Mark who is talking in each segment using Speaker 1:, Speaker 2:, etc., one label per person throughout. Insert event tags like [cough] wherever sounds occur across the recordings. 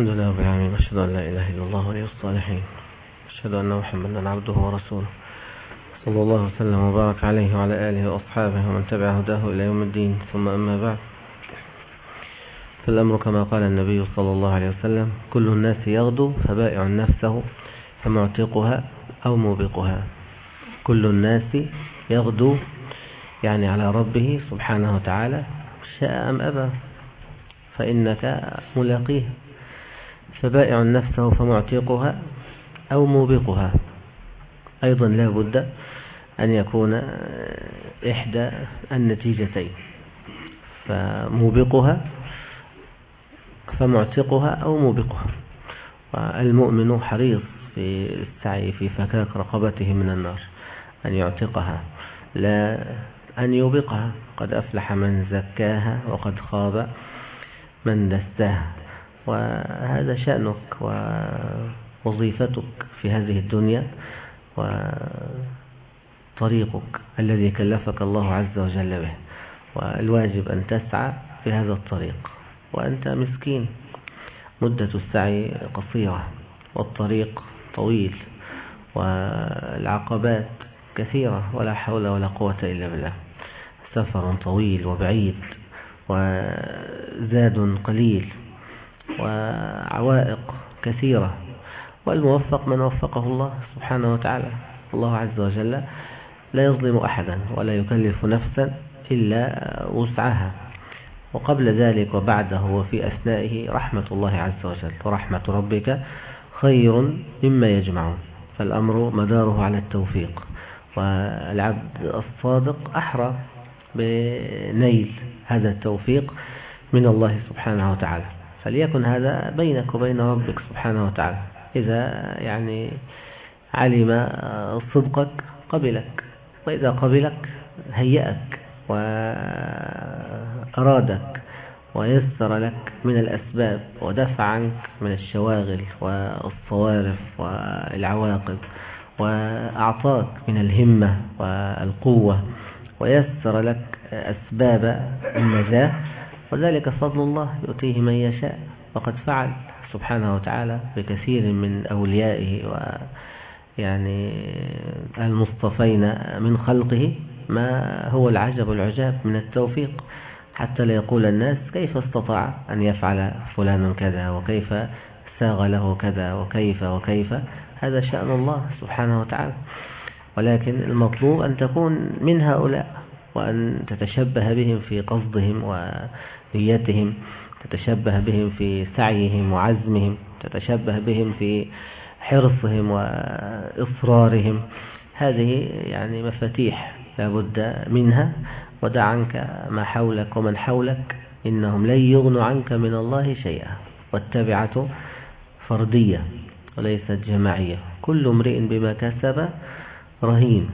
Speaker 1: الحمد لله رب العالمين أشهد أن لا إله إلا الله ولي الصالحين أشهد أن محمدا عبده ورسوله صلى الله وسلم وبارك عليه وعلى آله وأصحابه ومن تبع هداه إلى يوم الدين ثم أما بعد. فالأمر كما قال النبي صلى الله عليه وسلم كل الناس يغدو فبائع نفسه فمعتقها أو موبقها. كل الناس يغدو يعني على ربه سبحانه وتعالى شاء أم أبى فإنك ملاقيه. فبائع نفسه فمعتقها أو موبقها. أيضا لا بد أن يكون إحدى النتيجتين فموبقها فمعتقها أو موبقها. والمؤمن حريص في السعي في فكاك رقبته من النار أن يعتقها لا أن يوبقها. قد أفلح من زكاها وقد خاب من دساها. وهذا شأنك ووظيفتك في هذه الدنيا وطريقك الذي كلفك الله عز وجل به. والواجب أن تسعى في هذا الطريق. وأنت مسكين. مدة السعي قصيرة. والطريق طويل. والعقبات كثيرة. ولا حول ولا قوة إلا بالله. سفر طويل وبعيد. وزاد قليل. وعوائق كثيرة. والموفق من وفقه الله سبحانه وتعالى. الله عز وجل لا يظلم أحدا ولا يكلف نفسا إلا وسعها. وقبل ذلك وبعده وفي أثنائه رحمة الله عز وجل. ورحمة ربك خير مما يجمعون. فالأمر مداره على التوفيق. والعبد الصادق أحرى بنيل هذا التوفيق من الله سبحانه وتعالى. فليكن هذا بينك وبين ربك سبحانه وتعالى. إذا يعني علم صدقك قبلك وإذا قبلك هيأك وأرادك ويسر لك من الأسباب ودفع عنك من الشواغل والصوارف والعواقب وأعطاك من الهمة والقوة ويسر لك أسباب النجاة وذلك فضل الله يؤتيه من يشاء وقد فعل سبحانه وتعالى بكثير من أوليائه و يعني المصطفين من خلقه. ما هو العجب العجاب من التوفيق؟ حتى لا يقول الناس كيف استطاع أن يفعل فلان كذا وكيف ساغ له كذا وكيف وكيف؟ هذا شأن الله سبحانه وتعالى. ولكن المطلوب أن تكون من هؤلاء وأن تتشبه بهم في قصدهم ونيتهم تتشبه بهم في سعيهم وعزمهم تتشبه بهم في حرصهم وإصرارهم. هذه يعني مفاتيح لابد منها. ودع عنك ما حولك ومن حولك إنهم لن يغنوا عنك من الله شيئا. والتبعة فردية وليست جماعية. كل امرئ بما كسب رهين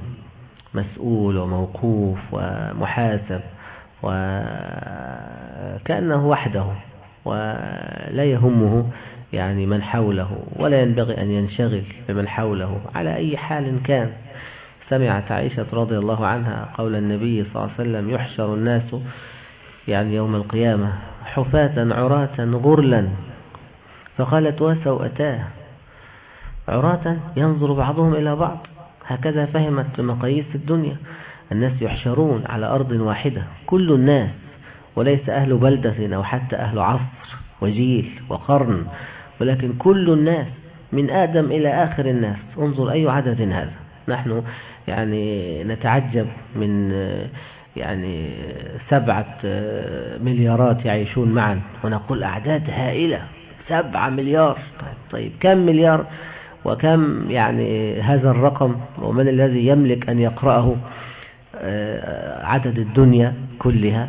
Speaker 1: مسؤول وموقوف ومحاسب. وكأنه وحده ولا يهمه يعني من حوله ولا ينبغي أن ينشغل بمن حوله على أي حال كان. سمعت عائشة رضي الله عنها قول النبي صلى الله عليه وسلم يحشر الناس يعني يوم القيامة حفاة عراة غرلا. فقالت وسوءتاه. عراة ينظر بعضهم إلى بعض. هكذا فهمت مقاييس الدنيا. الناس يحشرون على أرض واحدة كل الناس وليس أهل بلدة أو حتى أهل عصر وجيل وقرن ولكن كل الناس من آدم إلى آخر الناس. انظر أي عدد هذا. نحن يعني نتعجب من يعني سبعة مليارات يعيشون معا ونقول أعداد هائلة. سبعة مليار. طيب, طيب كم مليار؟ وكم يعني هذا الرقم؟ ومن الذي يملك أن يقرأه؟ عدد الدنيا كلها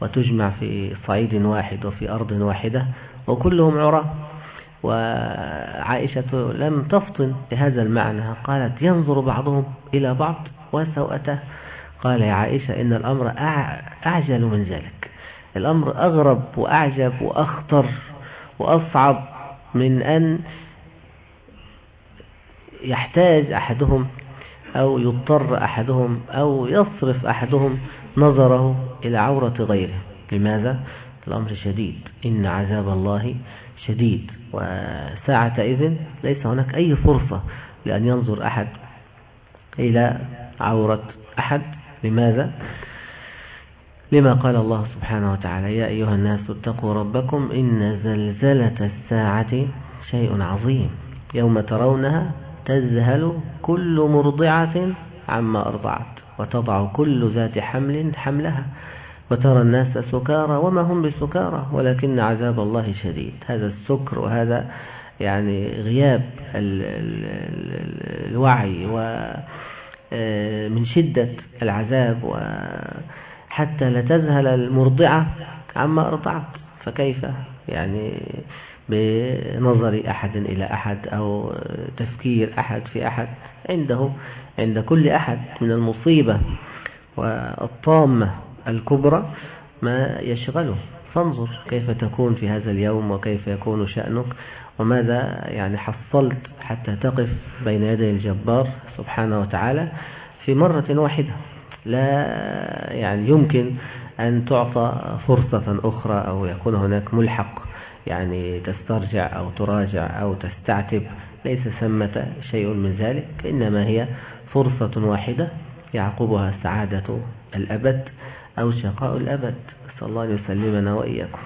Speaker 1: وتجمع في صعيد واحد وفي أرض واحدة وكلهم عراه وعائشة لم تفطن بهذا المعنى قالت ينظر بعضهم إلى بعض وسوءته. قال يا عائشة إن الأمر أعجل من ذلك. الأمر أغرب وأعجب وأخطر وأصعب من أن يحتاج أحدهم أو يضطر أحدهم أو يصرف أحدهم نظره إلى عورة غيره. لماذا؟ الأمر شديد. إن عذاب الله شديد. وساعة إذن ليس هناك أي فرصة لأن ينظر أحد إلى عورة أحد. لماذا؟ لما قال الله سبحانه وتعالى يا أيها الناس اتقوا ربكم إن زلزلة الساعة شيء عظيم. يوم ترونها تذهل كل مرضعة عما أرضعت وتضع كل ذات حمل حملها وترى الناس سكارى وما هم بسكارى ولكن عذاب الله شديد. هذا السكر وهذا يعني غياب الوعي ومن شدة العذاب وحتى لا تذهل المرضعة عما أرضعت. فكيف؟ يعني بنظر أحد إلى أحد أو تفكير أحد في أحد. عنده عند كل أحد من المصيبة والطامة الكبرى ما يشغله. فانظر كيف تكون في هذا اليوم وكيف يكون شأنك وماذا يعني حصلت حتى تقف بين يدي الجبار سبحانه وتعالى في مرة واحدة. لا يعني يمكن أن تعطى فرصة أخرى أو يكون هناك ملحق. يعني تسترجع أو تراجع أو تستعتب ليس ثمة شيء من ذلك إنما هي فرصة واحدة يعقبها سعادة الأبد أو شقاء الأبد. صلى الله عليه وسلمنا وإياكم.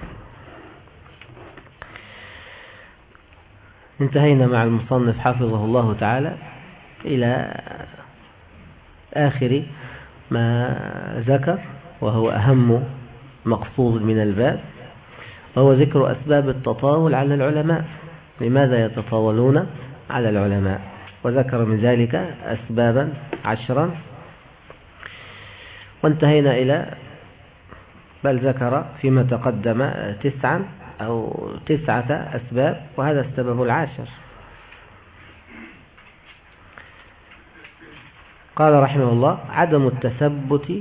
Speaker 1: انتهينا مع المصنف حفظه الله تعالى إلى آخر ما ذكر وهو أهم مقصود من الباب. وهو ذكر أسباب التطاول على العلماء. لماذا يتطاولون على العلماء؟ وذكر من ذلك أسبابا عشرا. وانتهينا إلى بل ذكر فيما تقدم تسعا أو تسعة أسباب وهذا السبب العاشر. قال رحمه الله عدم التثبت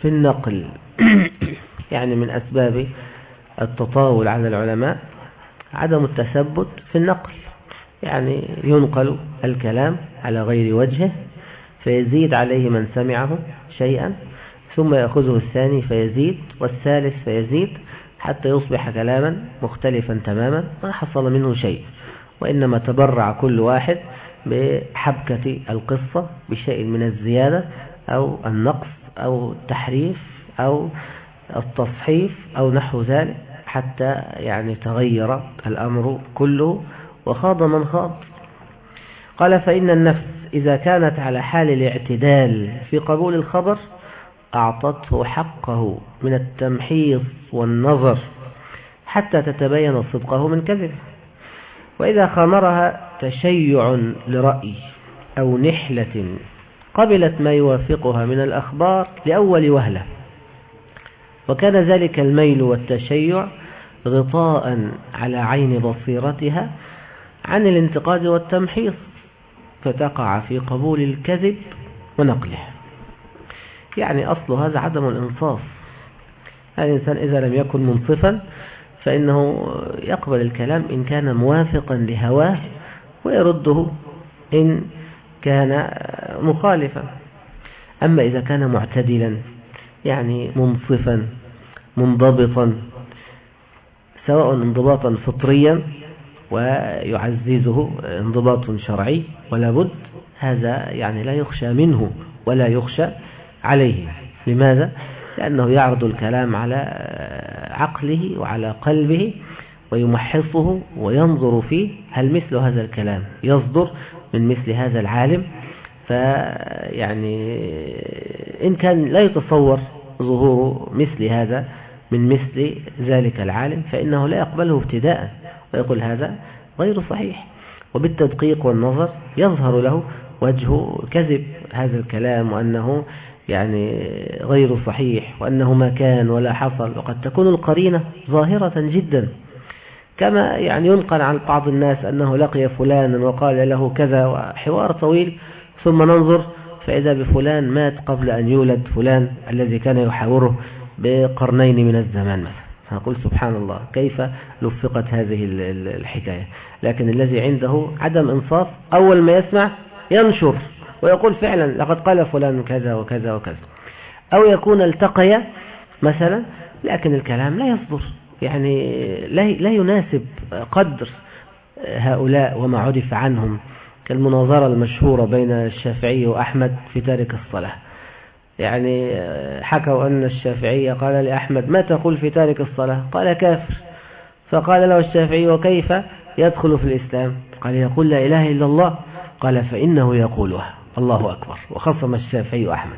Speaker 1: في النقل. [coughs] يعني من أسباب التطاول على العلماء عدم التثبت في النقل. يعني ينقل الكلام على غير وجهه فيزيد عليه من سمعه شيئا ثم يأخذه الثاني فيزيد والثالث فيزيد حتى يصبح كلاما مختلفا تماما ما حصل منه شيء. وإنما تبرع كل واحد بحبكة القصة بشيء من الزيادة أو النقص أو التحريف أو التصحيف أو نحو ذلك حتى يعني تغير الأمر كله وخاض من خاض. قال فإن النفس إذا كانت على حال الاعتدال في قبول الخبر أعطته حقه من التمحيص والنظر حتى تتبين صدقه من كذبه وإذا خمرها تشيع لرأي أو نحلة قبلت ما يوافقها من الأخبار لأول وهلة. وكان ذلك الميل والتشيع غطاء على عين بصيرتها عن الانتقاد والتمحيص فتقع في قبول الكذب ونقله. يعني أصل هذا عدم الإنصاف. الإنسان إذا لم يكن منصفا فإنه يقبل الكلام إن كان موافقا لهواه ويرده إن كان مخالفا. أما إذا كان معتدلا يعني منصفا منضبطا سواء انضباطا فطريا ويعززه انضباط شرعي ولا بد هذا يعني لا يخشى منه ولا يخشى عليه لماذا؟ لأنه يعرض الكلام على عقله وعلى قلبه ويمحصه وينظر فيه هل مثل هذا الكلام يصدر من مثل هذا العالم فيعني إن كان لا يتصور ظهور مثل هذا من مثل ذلك العالم فإنه لا يقبله ابتداء ويقول هذا غير صحيح. وبالتدقيق والنظر يظهر له وجه كذب هذا الكلام وأنه يعني غير صحيح وأنه ما كان ولا حصل وقد تكون القرينة ظاهرة جدا. كما يعني ينقل عن بعض الناس أنه لقي فلانا وقال له كذا وحوار طويل ثم ننظر فإذا بفلان مات قبل أن يولد فلان الذي كان يحاوره بقرنين من الزمان مثلا. فأقول سبحان الله كيف لفقت هذه الحكاية؟ لكن الذي عنده عدم إنصاف أول ما يسمع ينشر ويقول فعلا لقد قال فلان كذا وكذا وكذا. أو يكون التقي مثلا لكن الكلام لا يصدر. يعني لا يناسب قدر هؤلاء وما عرف عنهم. كالمناظرة المشهورة بين الشافعي وأحمد في تارك الصلاة. يعني حكوا أن الشافعي قال لأحمد ما تقول في تارك الصلاة؟ قال كافر. فقال له الشافعي وكيف يدخل في الإسلام؟ قال يقول لا إله إلا الله. قال فإنه يقولها. الله أكبر. وخصم الشافعي أحمد.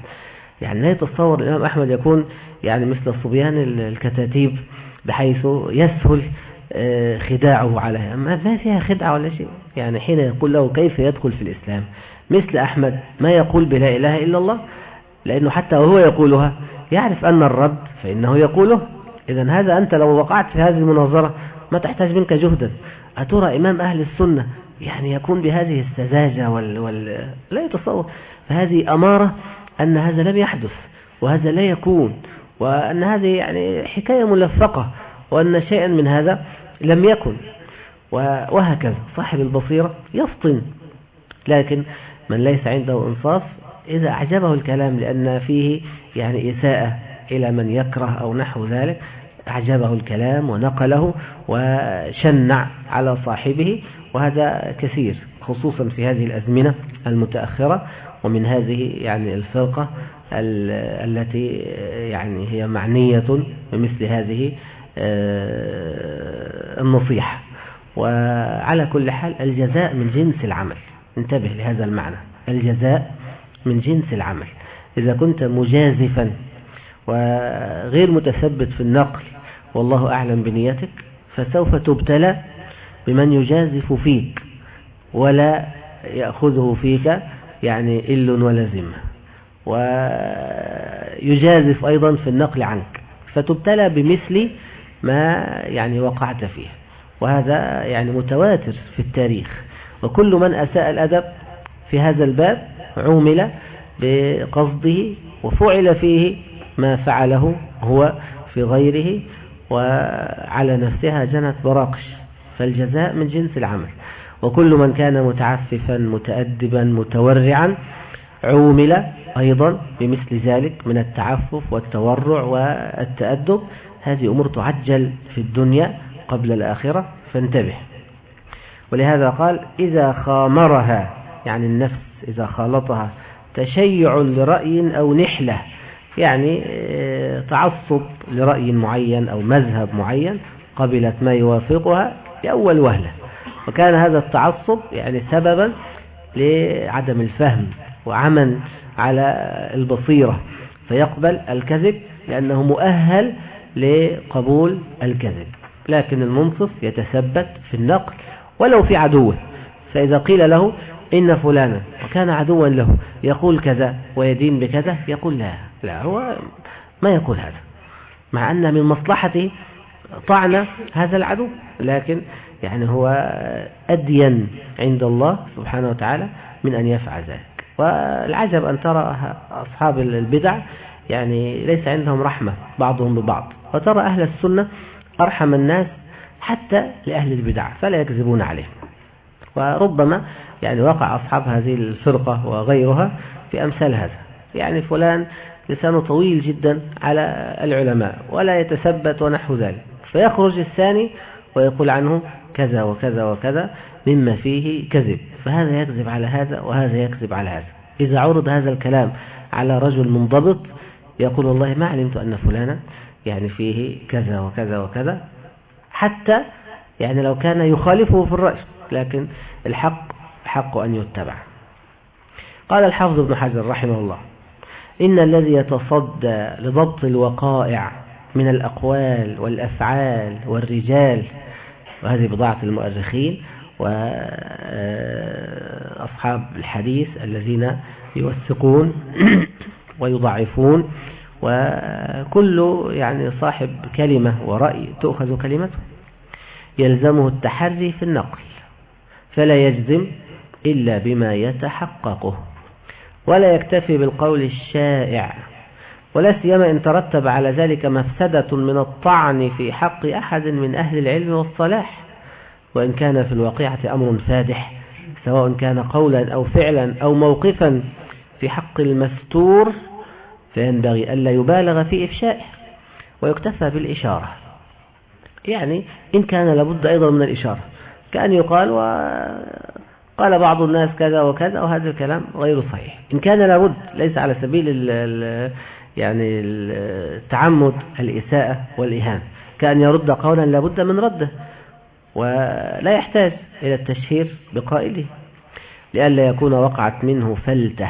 Speaker 1: يعني لا يتصور الإمام أحمد يكون يعني مثل الصبيان الكتاتيب بحيث يسهل آه، خداعه عليها. ما فيها خدعة ولا شيء. يعني حين يقول له كيف يدخل في الإسلام؟ مثل أحمد ما يقول بلا إله إلا الله لأنه حتى وهو يقولها يعرف أن الرد فإنه يقوله. إذا هذا أنت لو وقعت في هذه المناظرة ما تحتاج منك جهدا. أترى إمام أهل السنة يعني يكون بهذه السذاجة وال... وال... لا يتصور. فهذه أمارة أن هذا لم يحدث وهذا لا يكون وأن هذه يعني حكاية ملفقة وأن شيئا من هذا. لم يكن. وهكذا. صاحب البصيرة يفطن لكن من ليس عنده إنصاف إذا أعجبه الكلام لأن فيه يعني إساءة إلى من يكره أو نحو ذلك أعجبه الكلام ونقله وشنع على صاحبه وهذا كثير خصوصا في هذه الأزمنة المتأخرة ومن هذه يعني الفرقة التي يعني هي معنية بمثل هذه النصيحة. وعلى كل حال الجزاء من جنس العمل. انتبه لهذا المعنى. الجزاء من جنس العمل. إذا كنت مجازفا وغير متثبت في النقل والله أعلم بنيتك فسوف تبتلى بمن يجازف فيك ولا يأخذه فيك يعني إل ولا ذمة. ويجازف أيضا في النقل عنك. فتبتلى بمثل ما يعني وقعت فيه وهذا يعني متواتر في التاريخ. وكل من أساء الأدب في هذا الباب عومل بقصده وفعل فيه ما فعله هو في غيره وعلى نفسها جنت براقش. فالجزاء من جنس العمل. وكل من كان متعففا متأدبا متورعا عومل أيضا بمثل ذلك من التعفف والتورع والتأدب هذه أمور تعجل في الدنيا قبل الآخرة فانتبه. ولهذا قال إذا خامرها يعني النفس إذا خالطها تشيع لرأي أو نحلة يعني آه، تعصب لرأي معين أو مذهب معين قبلت ما يوافقها لأول وهلة. وكان هذا التعصب يعني سببا لعدم الفهم وعمل على البصيرة فيقبل الكذب لأنه مؤهل لقبول الكذب لكن المنصف يتثبت في النقل ولو في عدوه. فإذا قيل له إن فلانا وكان عدوا له يقول كذا ويدين بكذا يقول لا لا هو ما يقول هذا. مع أن من مصلحته طعن هذا العدو. لكن يعني هو أدين عند الله سبحانه وتعالى من أن يفعل ذلك. والعجب أن ترى أصحاب البدع يعني ليس عندهم رحمة بعضهم ببعض. وترى أهل السنة أرحم الناس حتى لأهل البدع فلا يكذبون عليهم. وربما يعني وقع أصحاب هذه الفرقة وغيرها في أمثال هذا. يعني فلان لسانه طويل جدا على العلماء ولا يتثبت ونحو ذلك. فيخرج الثاني ويقول عنه كذا وكذا وكذا مما فيه كذب. فهذا يكذب على هذا وهذا يكذب على هذا. إذا عرض هذا الكلام على رجل منضبط يقول والله ما علمت أن فلانا يعني فيه كذا وكذا وكذا حتى يعني لو كان يخالفه في الرأي لكن الحق حق أن يتبع. قال الحافظ ابن حجر رحمه الله إن الذي يتصدى لضبط الوقائع من الأقوال والأفعال والرجال وهذه بضاعة المؤرخين وأصحاب الحديث الذين يوثقون [clears throat] ويضعفون وكل يعني صاحب كلمة ورأي تؤخذ كلمته يلزمه التحري في النقل فلا يجزم إلا بما يتحققه ولا يكتفي بالقول الشائع ولا سيما إن ترتب على ذلك مفسدة من الطعن في حق أحد من أهل العلم والصلاح وإن كان في الواقعة أمر فادح سواء كان قولا أو فعلا أو موقفا في حق المستور فينبغي ألا يبالغ في إفشائه ويكتفى بالإشارة. يعني إن كان لابد أيضا من الإشارة. كأن يقال وقال بعض الناس كذا وكذا وهذا الكلام غير صحيح. إن كان لابد ليس على سبيل ال يعني التعمد الإساءة والإهانة كأن يرد قولا لابد من رده. ولا يحتاج إلى التشهير بقائله. لئلا يكون وقعت منه فلتة.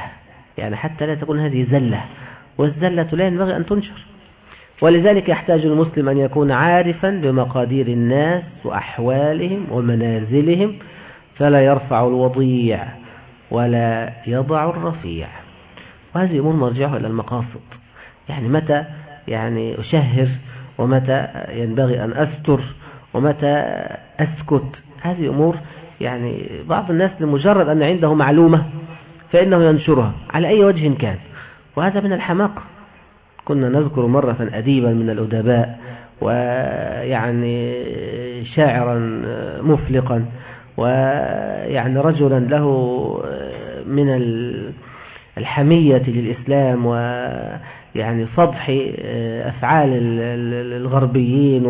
Speaker 1: يعني حتى لا تكون هذه زلة. والزلة لا ينبغي أن تنشر. ولذلك يحتاج المسلم أن يكون عارفا بمقادير الناس وأحوالهم ومنازلهم فلا يرفع الوضيع ولا يضع الرفيع. وهذه أمور مرجعها إلى المقاصد. يعني متى يعني أشهر ومتى ينبغي أن أستر ومتى أسكت. هذه أمور يعني بعض الناس لمجرد أن عنده معلومة فإنه ينشرها على أي وجه كان. وهذا من الحماقة كنا نذكر مرة أديبا من الأدباء ويعني شاعرا مفلقا ويعني رجلا له من الحمية للإسلام ويعني صدح أفعال الغربيين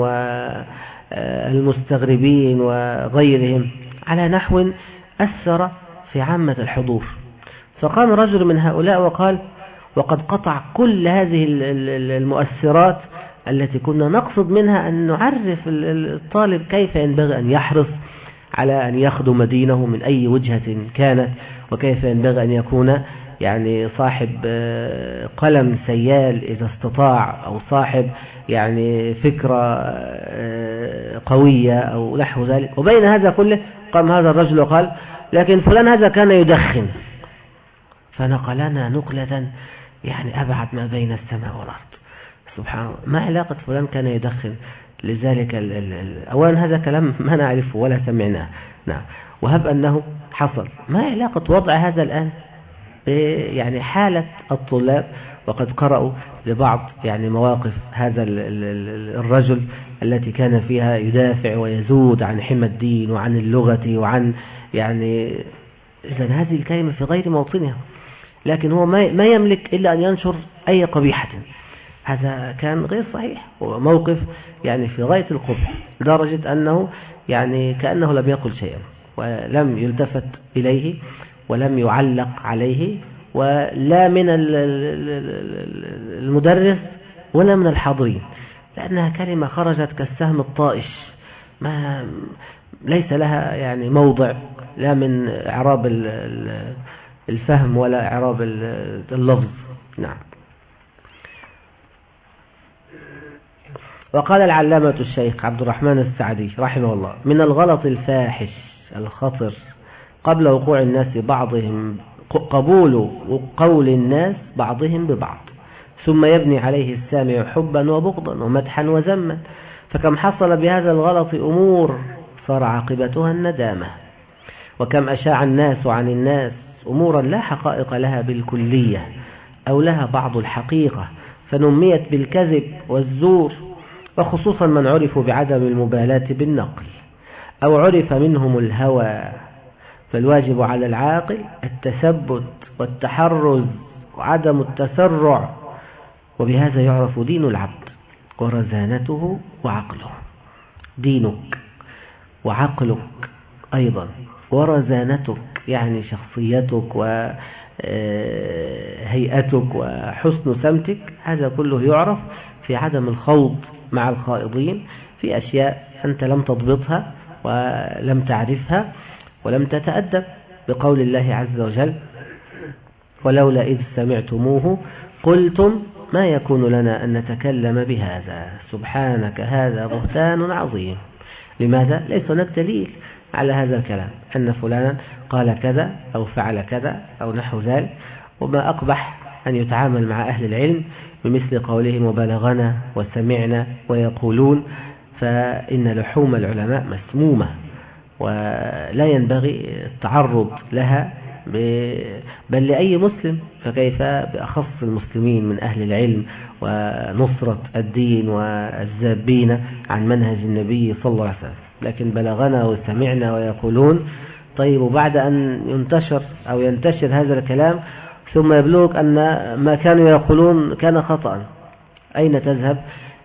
Speaker 1: والمستغربين وغيرهم على نحو أثر في عامة الحضور. فقام رجل من هؤلاء وقال وقد قطع كل هذه المؤثرات التي كنا نقصد منها أن نعرف الطالب كيف ينبغي أن يحرص على أن يخدم دينه من أي وجهة كانت وكيف ينبغي أن يكون يعني صاحب آه، قلم سيال إذا استطاع أو صاحب يعني فكرة آه، قوية أو نحو ذلك. وبين هذا كله قام هذا الرجل وقال لكن فلان هذا كان يدخن. فنقلنا نقلة يعني أبعد ما بين السماء والأرض. سبحان الله ما علاقة فلان كان يدخن؟ لذلك ال ال ال أولا هذا كلام ما نعرفه ولا سمعناه. نعم. وهب أنه حصل. ما علاقة وضع هذا الآن يعني حالة الطلاب؟ وقد قرأوا لبعض يعني مواقف هذا الرجل التي كان فيها يدافع ويزود عن حمى الدين وعن اللغة وعن يعني إذا هذه الكلمة في غير موطنها. لكن هو ما يملك إلا أن ينشر أي قبيحة. هذا كان غير صحيح هو موقف يعني في غاية القبح لدرجة أنه يعني كأنه لم يقل شيئا ولم يلتفت إليه ولم يعلق عليه ولا من المدرس ولا من الحاضرين لأنها كلمة خرجت كالسهم الطائش ما ليس لها يعني موضع لا من إعراب الفهم ولا إعراب اللفظ. نعم. وقال العلامة الشيخ عبد الرحمن السعدي رحمه الله من الغلط الفاحش الخطر قبل وقوع الناس بعضهم قبول قول الناس بعضهم ببعض ثم يبني عليه السامع حبا وبغضا ومدحا وذما فكم حصل بهذا الغلط أمور صار عاقبتها الندامة. وكم أشاع الناس عن الناس أمورا لا حقائق لها بالكلية أو لها بعض الحقيقة فنميت بالكذب والزور وخصوصا من عرفوا بعدم المبالاة بالنقل أو عرف منهم الهوى. فالواجب على العاقل التثبت والتحرز وعدم التسرع وبهذا يعرف دين العبد ورزانته وعقله. دينك وعقلك أيضا ورزانتك. يعني شخصيتك وهيئتك آه، وحسن سمتك هذا كله يعرف في عدم الخوض مع الخائضين في أشياء أنت لم تضبطها ولم تعرفها ولم تتأدب. بقول الله عز وجل ولولا إذ سمعتموه قلتم ما يكون لنا أن نتكلم بهذا سبحانك هذا بهتان عظيم. لماذا؟ ليس هناك دليل على هذا الكلام. أن فلانا قال كذا أو فعل كذا أو نحو ذلك وما أقبح أن يتعامل مع أهل العلم بمثل قولهم وبلغنا وسمعنا ويقولون فإن لحوم العلماء مسمومة ولا ينبغي التعرض لها بل لأي مسلم فكيف بأخص المسلمين من أهل العلم ونصرة الدين والزابين عن منهج النبي صلى الله عليه وسلم؟ لكن بلغنا وسمعنا ويقولون طيب وبعد أن ينتشر أو ينتشر هذا الكلام ثم يبلغك أن ما كانوا يقولون كان خطأ. أين تذهب؟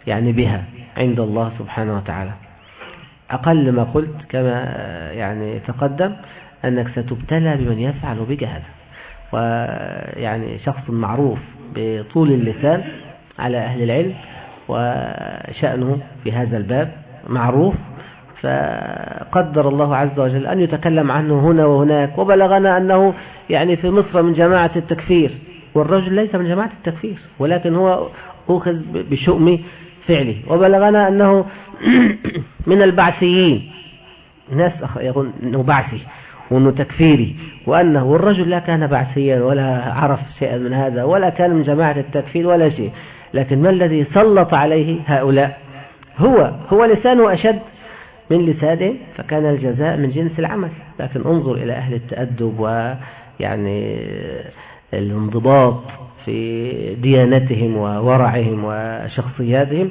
Speaker 1: يعني بها عند الله سبحانه وتعالى. أقل ما قلت كما يعني تقدم أنك ستبتلى بمن يفعل بك هذا. ويعني شخص معروف بطول اللسان على أهل العلم وشأنه في هذا الباب معروف فقدر الله عز وجل أن يتكلم عنه هنا وهناك وبلغنا أنه يعني في مصر من جماعة التكفير والرجل ليس من جماعة التكفير ولكن هو أخذ بشؤم فعله. وبلغنا أنه [clears throat] من البعثيين ناس يقول أنه بعثي وأنه تكفيري وأنه والرجل لا كان بعثيا ولا عرف شيئا من هذا ولا كان من جماعة التكفير ولا شيء. لكن ما الذي سلط عليه هؤلاء؟ هو هو لسانه أشد من لسانه فكان الجزاء من جنس العمل. لكن انظر إلى أهل التأدب ويعني الانضباط في ديانتهم وورعهم وشخصياتهم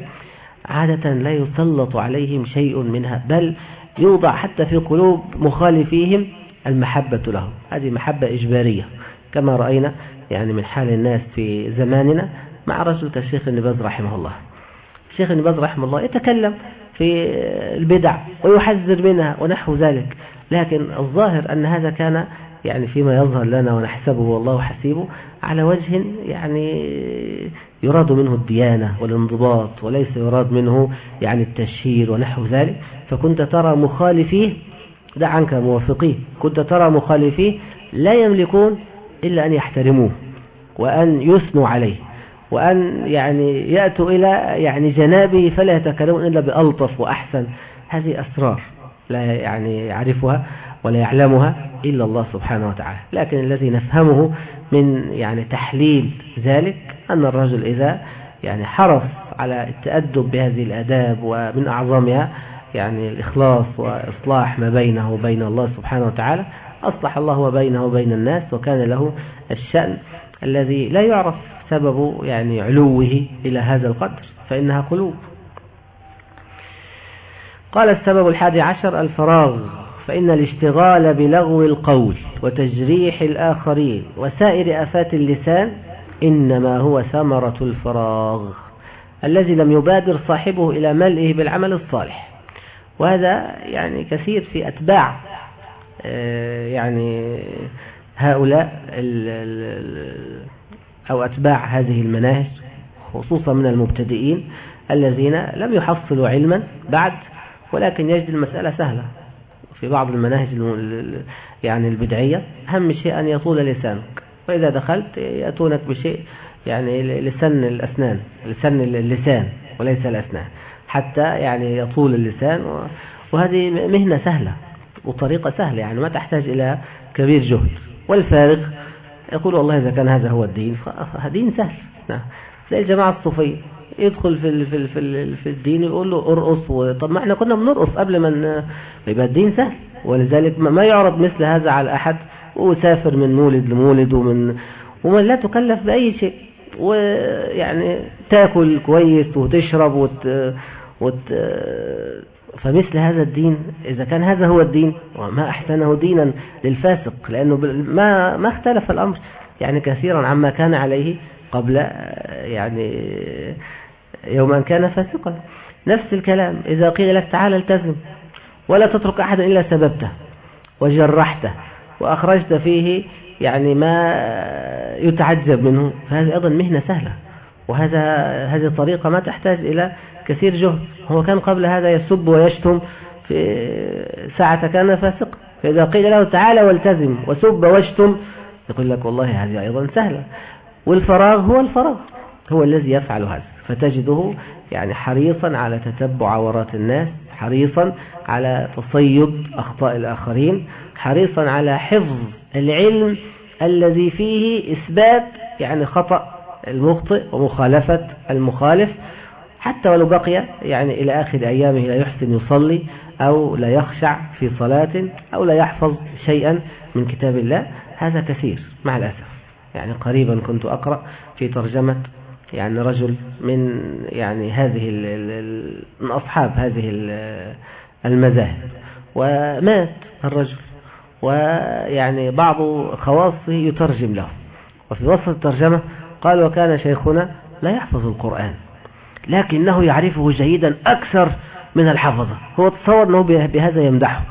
Speaker 1: عادة لا يسلط عليهم شيء منها بل يوضع حتى في قلوب مخالفيهم المحبة لهم. هذه محبة إجبارية. كما رأينا يعني من حال الناس في زماننا مع رجل كالشيخ النباز رحمه الله. الشيخ النباز رحمه الله يتكلم في البدع ويحذر منها ونحو ذلك. لكن الظاهر أن هذا كان يعني فيما يظهر لنا ونحسبه والله حسيبه على وجه يعني يراد منه الديانة والانضباط وليس يراد منه يعني التشهير ونحو ذلك. فكنت ترى مخالفيه دع عنك موافقيه كنت ترى مخالفيه لا يملكون إلا أن يحترموه وأن يثنوا عليه. وأن يعني يأتوا إلى يعني جنابه فلا يتكلمون إلا بألطف وأحسن. هذه أسرار لا يعني يعرفها ولا يعلمها إلا الله سبحانه وتعالى. لكن الذي نفهمه من يعني تحليل ذلك أن الرجل إذا يعني حرص على التأدب بهذه الأداب ومن أعظمها يعني الإخلاص وإصلاح ما بينه وبين الله سبحانه وتعالى أصلح الله وبينه وبين الناس وكان له الشأن الذي لا يعرف سبب يعني علوه إلى هذا القدر فإنها قلوب. قال السبب الحادي عشر الفراغ فإن الاشتغال بلغو القول وتجريح الآخرين وسائر آفات اللسان إنما هو ثمرة الفراغ الذي لم يبادر صاحبه إلى ملئه بالعمل الصالح. وهذا يعني كثير في أتباع آه، يعني هؤلاء أو أتباع هذه المناهج خصوصا من المبتدئين الذين لم يحصلوا علما بعد ولكن يجد المسألة سهلة. في بعض المناهج يعني البدعية أهم شيء أن يطول لسانك. وإذا دخلت يأتونك بشيء يعني لسن الأسنان لسن اللسان وليس الأسنان حتى يعني يطول اللسان وهذه مهنة سهلة وطريقة سهلة يعني ما تحتاج إلى كبير جهد. والفارغ يقول والله إذا كان هذا هو الدين فدين سهل. نعم. زي الجماعة الصوفية يدخل في في في, في الدين يقول له ارقص طب ما إحنا كنا بنرقص قبل ما يبقى الدين سهل. ولذلك ما يعرض مثل هذا على أحد وسافر من مولد لمولد ومن ومن لا تكلف بأي شيء. ويعني تأكل كويس وتشرب وت... وت... فمثل هذا الدين إذا كان هذا هو الدين وما أحسنه دينا للفاسق لأنه ما ما اختلف الأمر. يعني كثيرا عما كان عليه قبل يعني يوم أن كان فاسقا. نفس الكلام إذا قيل لك تعال التزم ولا تترك أحدا إلا سببته وجرحته وأخرجت فيه يعني ما يتعجب منه. فهذه أيضا مهنة سهلة وهذا هذه طريقة ما تحتاج إلى كثير جهد. هو كان قبل هذا يسب ويشتم في ساعة كان فاسق. فإذا قيل له تعالى والتزم وسب واشتم يقول لك والله هذه أيضا سهلة. والفراغ هو الفراغ هو الذي يفعل هذا. فتجده يعني حريصا على تتبع عورات الناس حريصا على تصيد أخطاء الآخرين حريصا على حفظ العلم الذي فيه إثبات يعني خطأ المخطئ ومخالفة المخالف. حتى ولو بقي يعني إلى آخر أيامه لا يحسن يصلي أو لا يخشع في صلاة أو لا يحفظ شيئا من كتاب الله هذا كثير مع الأسف. يعني قريبا كنت أقرأ في ترجمة يعني رجل من يعني هذه من أصحاب هذه المذاهب ومات الرجل. ويعني بعض خواصه يترجم له. وفي وسط الترجمة قال وكان شيخنا لا يحفظ القرآن. لكنه يعرفه جيدا أكثر من الحفظة هو تصور أنه بهذا يمدحه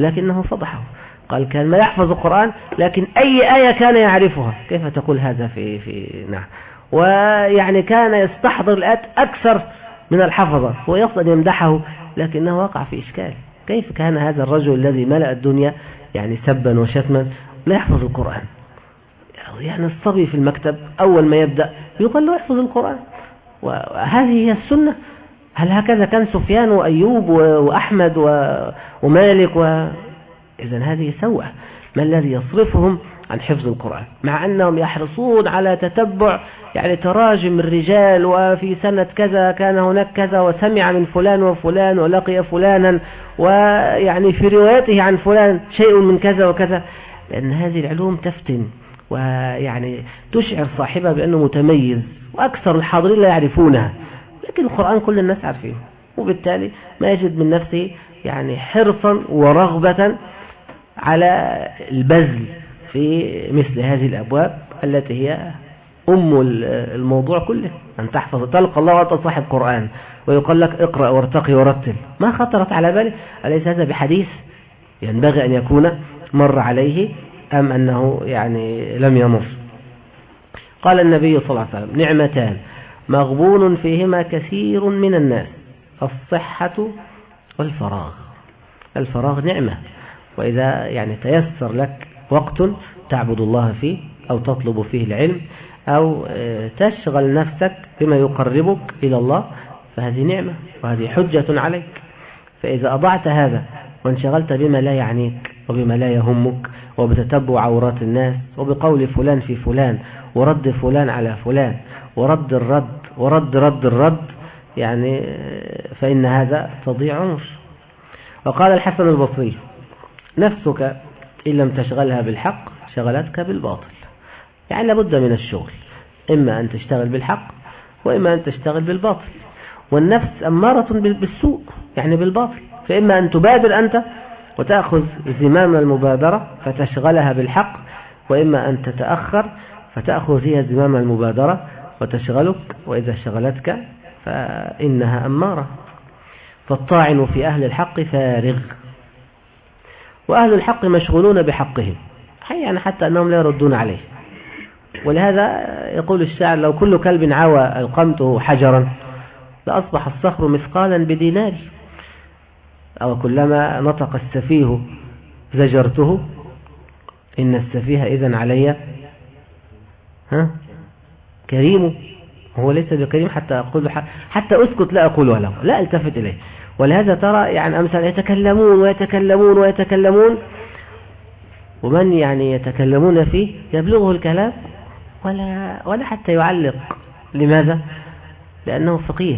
Speaker 1: لكنه فضحه. قال كان ما يحفظ القرآن لكن أي آية كان يعرفها. كيف تقول هذا في في نعم. ويعني كان يستحضر الآيات أكثر من الحفظة هو يقصد أن يمدحه لكنه وقع في إشكال. كيف كان هذا الرجل الذي ملأ الدنيا يعني سبا وشتما لا يحفظ القرآن؟ يعني الصبي في المكتب أول ما يبدأ يقال له يحفظ القرآن. وهذه هي السنة. هل هكذا كان سفيان وأيوب وأحمد ومالك و... إذا هذه سوء ما الذي يصرفهم عن حفظ القرآن؟ مع أنهم يحرصون على تتبع يعني تراجم الرجال وفي سنة كذا كان هناك كذا وسمع من فلان وفلان ولقي فلانا ويعني في روايته عن فلان شيء من كذا وكذا. لأن هذه العلوم تفتن ويعني تشعر صاحبها بأنه متميز. وأكثر الحاضرين لا يعرفونها. لكن القرآن كل الناس عارفينه. وبالتالي ما يجد من نفسه يعني حرصا ورغبة على البذل في مثل هذه الأبواب التي هي أم الموضوع كله. أن تحفظ تلقى الله وأنت صاحب قرآن ويقول لك اقرأ وارتقي ورتل. ما خطرت على بالي؟ أليس هذا بحديث ينبغي أن يكون مر عليه أم أنه يعني لم يمر؟ قال النبي صلى الله عليه وسلم نعمتان مغبون فيهما كثير من الناس الصحة والفراغ. الفراغ نعمة. وإذا يعني تيسر لك وقت تعبد الله فيه أو تطلب فيه العلم أو آه، تشغل نفسك بما يقربك إلى الله فهذه نعمة وهذه حجة عليك. فإذا أضعت هذا وانشغلت بما لا يعنيك وبما لا يهمك وبتتبع عورات الناس وبقول فلان في فلان ورد فلان على فلان ورد الرد ورد رد الرد يعني فإن هذا تضيع عمر وقال الحسن البصري نفسك إن لم تشغلها بالحق شغلتك بالباطل. يعني لابد من الشغل إما أن تشتغل بالحق وإما أن تشتغل بالباطل. والنفس أمارة بالسوء يعني بالباطل. فإما أن تبادر أنت وتأخذ زمام المبادرة فتشغلها بالحق وإما أن تتأخر فتأخذ هي زمام المبادرة وتشغلك وإذا شغلتك فإنها أمارة. فالطاعن في أهل الحق فارغ. وأهل الحق مشغولون بحقهم. يعني حتى أنهم لا يردون عليه. ولهذا يقول الشاعر لو كل كلب عوى ألقمته حجرا لأصبح الصخر مثقالا بدينار. أو كلما نطق السفيه زجرته إن السفيه إذن علي ها؟ كريم هو ليس بكريم حتى أقول حتى أسكت لا أقول له لا ألتفت إليه. ولهذا ترى يعني أمثال يتكلمون ويتكلمون ويتكلمون. ومن يعني يتكلمون فيه يبلغه الكلام ولا, ولا حتى يعلق. لماذا؟ لأنه فقيه.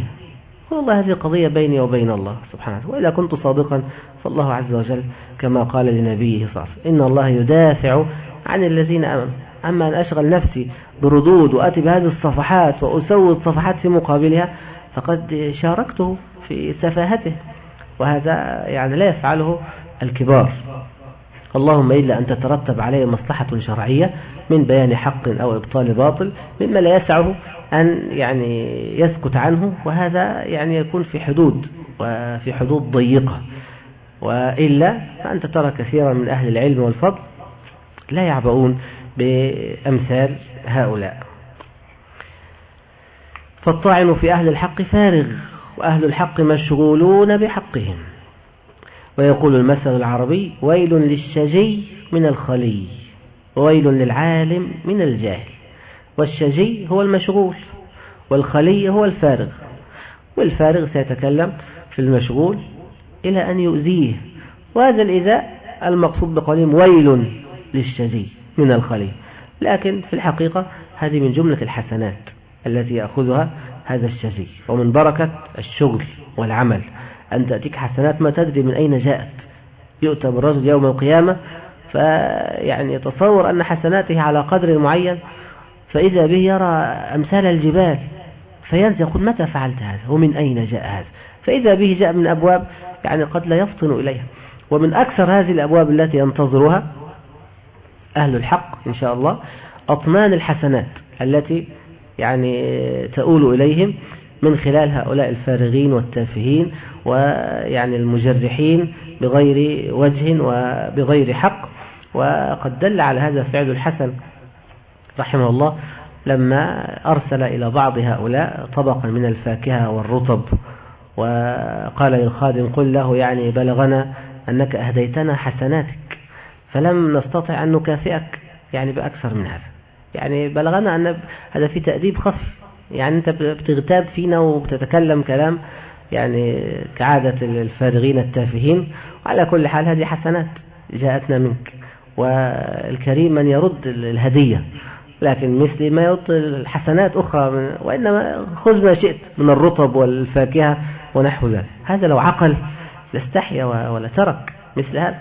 Speaker 1: والله هذه قضية بيني وبين الله سبحانه. وإذا كنت صادقا فالله عز وجل كما قال لنبيه صلى الله عليه وسلم إن الله يدافع عن الذين أمن أما أن أشغل نفسي بردود وأتي بهذه الصفحات وأسود صفحات في مقابلها فقد شاركته في سفاهته وهذا يعني لا يفعله الكبار. اللهم إلا أن تترتب عليه مصلحة شرعية من بيان حق أو إبطال باطل مما لا يسعه أن يعني يسكت عنه وهذا يعني يكون في حدود وفي حدود ضيقة. وإلا فأنت ترى كثيرا من أهل العلم والفضل لا يعبؤون بأمثال هؤلاء. فالطاعن في أهل الحق فارغ وأهل الحق مشغولون بحقهم. ويقول المثل العربي ويل للشجي من الخلي وويل للعالم من الجاهل. والشجي هو المشغول والخلي هو الفارغ. والفارغ سيتكلم في المشغول إلى أن يؤذيه. وهذا الإذاء المقصود بقولهم ويل للشجي. من الخلي لكن في الحقيقة هذه من جملة الحسنات التي يأخذها هذا الشجي ومن بركة الشغل والعمل. أن تأتيك حسنات ما تدري من أين جاءت. يؤتى بالرجل يوم القيامة فيعني يتصور أن حسناته على قدر معين فإذا به يرى أمثال الجبال فينسى يقول متى فعلت هذا؟ ومن أين جاء هذا؟ فإذا به جاء من أبواب يعني قد لا يفطن إليها. ومن أكثر هذه الأبواب التي ينتظرها أهل الحق إن شاء الله أطنان الحسنات التي يعني تؤول إليهم من خلال هؤلاء الفارغين والتافهين ويعني المجرحين بغير وجه وبغير حق. وقد دل على هذا فعل الحسن رحمه الله لما أرسل إلى بعض هؤلاء طبقا من الفاكهة والرطب وقال للخادم قل له يعني بلغنا أنك أهديتنا حسناتك. فلم نستطع أن نكافئك يعني بأكثر من هذا. يعني بلغنا أن هذا في تأديب خفي. يعني أنت بتغتاب فينا وبتتكلم كلام يعني كعادة الفارغين التافهين. وعلى كل حال هذه حسنات جاءتنا منك. والكريم من يرد الهدية. لكن مثل ما يرد الحسنات أخرى من وإنما خذ ما شئت من الرطب والفاكهة ونحو ذلك. هذا لو عقل لاستحيا ولا ترك مثل هذا.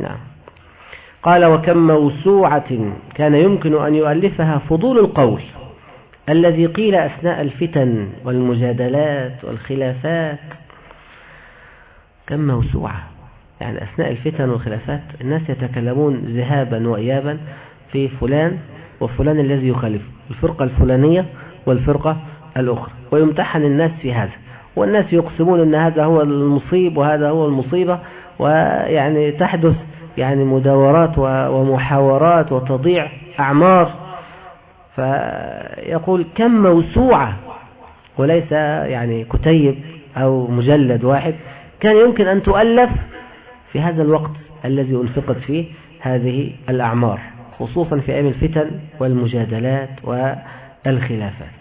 Speaker 1: نعم. قال وكم موسوعة كان يمكن أن يؤلفها فضول القول الذي قيل أثناء الفتن والمجادلات والخلافات. كم موسوعة؟ يعني أثناء الفتن والخلافات الناس يتكلمون ذهابا وإيابا في فلان وفلان الذي يخالف الفرقة الفلانية والفرقة الأخرى ويمتحن الناس في هذا والناس يقسمون أن هذا هو المصيب وهذا هو المصيبة ويعني تحدث يعني مداورات ومحاورات وتضيع أعمار. فيقول كم موسوعة وليس يعني كتيب أو مجلد واحد. كان يمكن أن تؤلف في هذا الوقت الذي أنفقت فيه هذه الأعمار خصوصا في أيام الفتن والمجادلات والخلافات.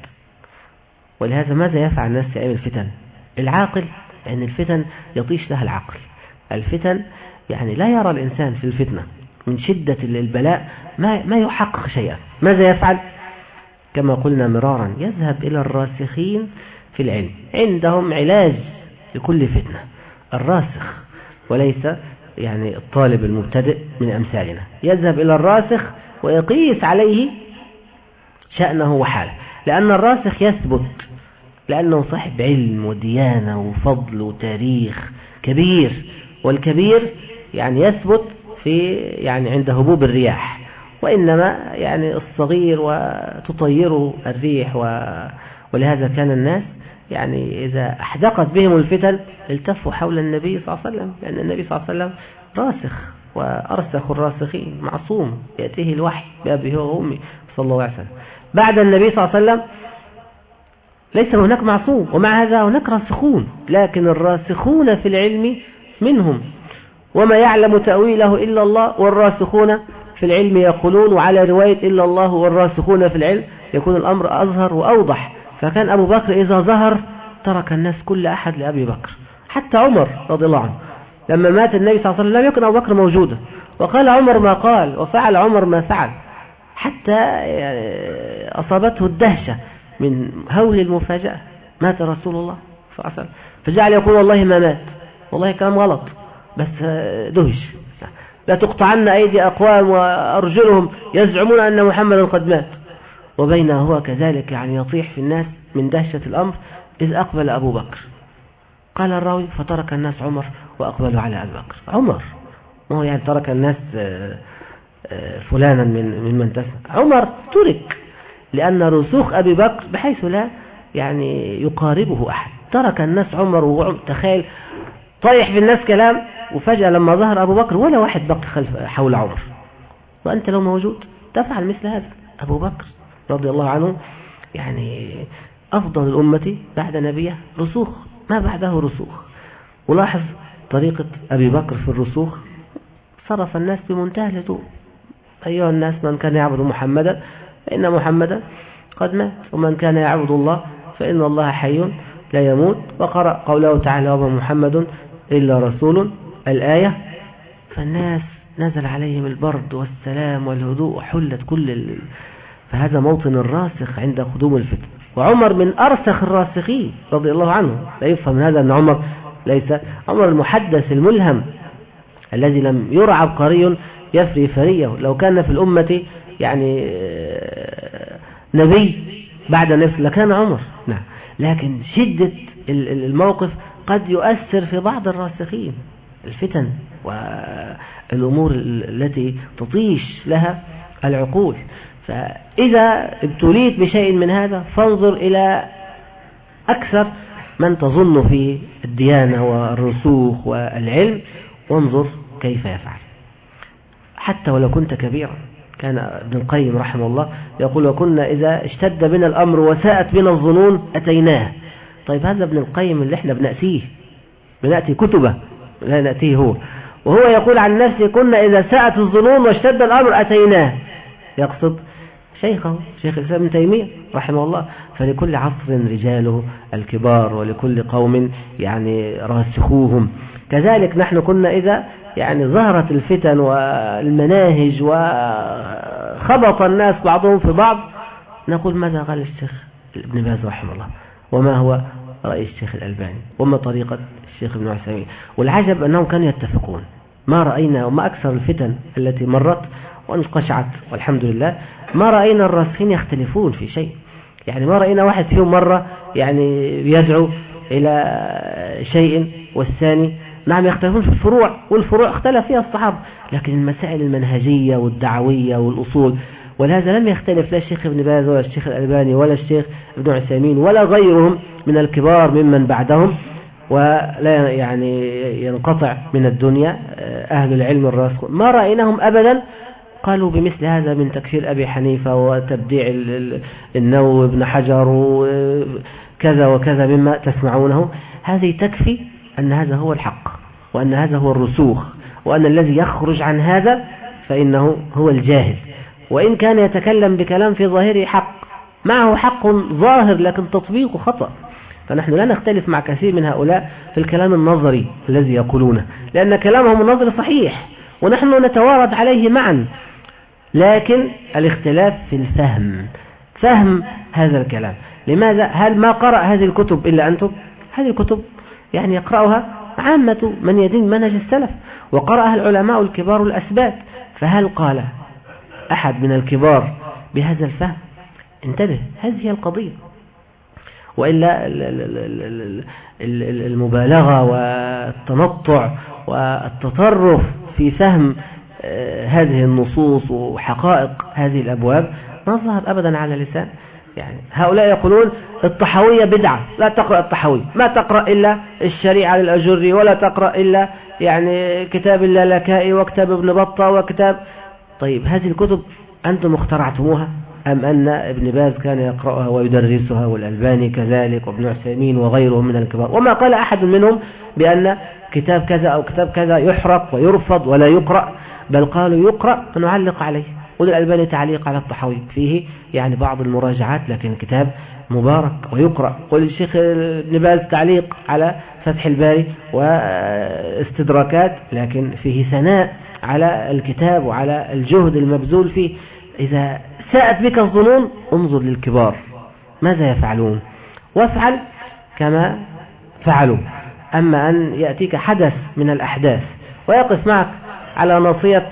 Speaker 1: ولهذا ماذا يفعل الناس في أيام الفتن؟ العاقل أن الفتن يطيش لها العقل. الفتن يعني لا يرى الإنسان في الفتنة من شدة البلاء ما ما يحقق شيئا. ماذا يفعل؟ كما قلنا مرارا يذهب إلى الراسخين في العلم. عندهم علاج لكل فتنة. الراسخ وليس يعني الطالب المبتدئ من أمثالنا. يذهب إلى الراسخ ويقيس عليه شأنه وحاله. لأن الراسخ يثبت لأنه صاحب علم وديانة وفضل وتاريخ كبير. والكبير يعني يثبت في يعني عند هبوب الرياح وإنما يعني الصغير وتطيره الريح و ولهذا كان الناس يعني إذا أحدقت بهم الفتن التفوا حول النبي صلى الله عليه وسلم لأن النبي صلى الله عليه وسلم راسخ وأرسخ الراسخين معصوم يأتيه الوحي بأبيه وأمي صلى الله عليه وسلم. بعد النبي صلى الله عليه وسلم ليس هناك معصوم ومع هذا هناك راسخون لكن الراسخون في العلم منهم. وما يعلم تأويله إلا الله والراسخون في العلم يقولون وعلى رواية إلا الله والراسخون في العلم يكون الأمر أظهر وأوضح. فكان أبو بكر إذا ظهر ترك الناس كل أحد لأبي بكر حتى عمر رضي الله عنه. لما مات النبي صلى الله عليه وسلم لم يكن أبو بكر موجودا وقال عمر ما قال وفعل عمر ما فعل حتى أصابته الدهشة من هول المفاجأة. مات رسول الله صلى الله عليه وسلم. فجعل يقول والله ما مات والله كلام غلط. بس دهش لا تقطعن أيدي أقوام وأرجلهم يزعمون أن محمدا قد مات. وبين هو كذلك يعني يطيح في الناس من دهشة الأمر إذ أقبل أبو بكر. قال الراوي فترك الناس عمر وأقبلوا على أبي بكر. عمر. ما هو يعني ترك الناس آه، آه، فلانا من ممن تسمع عمر ترك لأن رسوخ أبي بكر بحيث لا يعني يقاربه أحد. ترك الناس عمر وعمر. تخيل طيح في الناس كلام وفجأة لما ظهر أبو بكر ولا واحد بقي خلف حول عمر. وأنت لو موجود تفعل مثل هذا. أبو بكر رضي الله عنه يعني أفضل الأمة بعد نبيه رسوخ. ما بعده رسوخ. ولاحظ طريقة أبي بكر في الرسوخ. صرف الناس بمنتهى الهدوء. أيها الناس من كان يعبد محمدا فإن محمدا قد مات. ومن كان يعبد الله فإن الله حي لا يموت. وقرأ قوله تعالى وما محمد إلا رسول الآية فالناس نزل عليهم البرد والسلام والهدوء وحلت كل ال... فهذا موطن الراسخ عند قدوم الفتن. وعمر من أرسخ الراسخين رضي الله عنه. لا يفهم من هذا أن عمر ليس عمر المحدث الملهم الذي لم يرى عبقري يفري فريه. لو كان في الأمة يعني آه، نبي بعد نفسه لكان عمر. نعم. لكن شدة الموقف قد يؤثر في بعض الراسخين. الفتن والأمور التي تطيش لها العقول. فإذا ابتليت بشيء من هذا فانظر إلى أكثر من تظن في الديانة والرسوخ والعلم وانظر كيف يفعل. حتى ولو كنت كبيرا كان ابن القيم رحمه الله يقول وكنا إذا اشتد بنا الأمر وساءت بنا الظنون أتيناه. طيب هذا ابن القيم اللي إحنا بنأتيه بنأتي كتبه لا نأتيه. هو وهو يقول عن نفسه كنا إذا ساءت الظنون واشتد الأمر أتيناه. يقصد شيخه شيخ الإسلام ابن تيمية رحمه الله. فلكل عصر رجاله الكبار ولكل قوم يعني راسخوهم. كذلك نحن كنا إذا يعني ظهرت الفتن والمناهج وخبط الناس بعضهم في بعض نقول ماذا قال الشيخ ابن باز رحمه الله؟ وما هو؟ رأي الشيخ الألباني وما طريقة الشيخ ابن عثيمين. والعجب أنهم كانوا يتفقون. ما رأينا وما أكثر الفتن التي مرت وانقشعت والحمد لله ما رأينا الراسخين يختلفون في شيء. يعني ما رأينا واحد فيهم مرة يعني يدعو إلى شيء والثاني نعم يختلفون في الفروع والفروع اختلف فيها الصحابة لكن المسائل المنهجية والدعوية والأصول ولهذا لم يختلف لا الشيخ ابن باز ولا الشيخ الألباني ولا الشيخ ابن عثيمين ولا غيرهم من الكبار ممن بعدهم ولا يعني ينقطع من الدنيا أهل العلم الراسخ ما رأيناهم أبدا؟ قالوا بمثل هذا من تكفير أبي حنيفة وتبديع النووي ابن حجر وكذا وكذا مما تسمعونه. هذه تكفي أن هذا هو الحق وأن هذا هو الرسوخ وأن الذي يخرج عن هذا فإنه هو الجاهل. وإن كان يتكلم بكلام في ظاهره حق معه حق ظاهر لكن تطبيقه خطأ. فنحن لا نختلف مع كثير من هؤلاء في الكلام النظري الذي يقولونه لأن كلامهم النظري صحيح ونحن نتوارد عليه معا. لكن الاختلاف في الفهم فهم هذا الكلام. لماذا؟ هل ما قرأ هذه الكتب إلا أنتم؟ هذه الكتب يعني يقرأها عامة من يدين منهج السلف وقرأها العلماء الكبار الأسباب. فهل قال أحد من الكبار بهذا الفهم. انتبه هذه هي القضية. وإلا المبالغة والتنطع والتطرف في فهم آه، هذه النصوص وحقائق هذه الأبواب ما ظهر أبدا على لسان. يعني هؤلاء يقولون الطحوية بدعة لا تقرأ الطحوية ما تقرأ إلا الشريعة للأجري ولا تقرأ إلا يعني كتاب اللالكائي وكتاب ابن بطة وكتاب طيب هذه الكتب أنتم اخترعتموها أم أن ابن باز كان يقرأها ويدرسها والألباني كذلك وابن عثيمين وغيرهم من الكبار؟ وما قال أحد منهم بأن كتاب كذا أو كتاب كذا يحرق ويرفض ولا يقرأ بل قالوا يقرأ ونعلق عليه. وللألباني تعليق على الطحاوي. فيه يعني بعض المراجعات لكن الكتاب مبارك ويقرأ. قل الشيخ ابن باز تعليق على فتح الباري واستدراكات لكن فيه ثناء على الكتاب وعلى الجهد المبذول فيه. إذا ساءت بك الظنون انظر للكبار. ماذا يفعلون؟ وافعل كما فعلوا. أما أن يأتيك حدث من الأحداث ويقف معك على نصية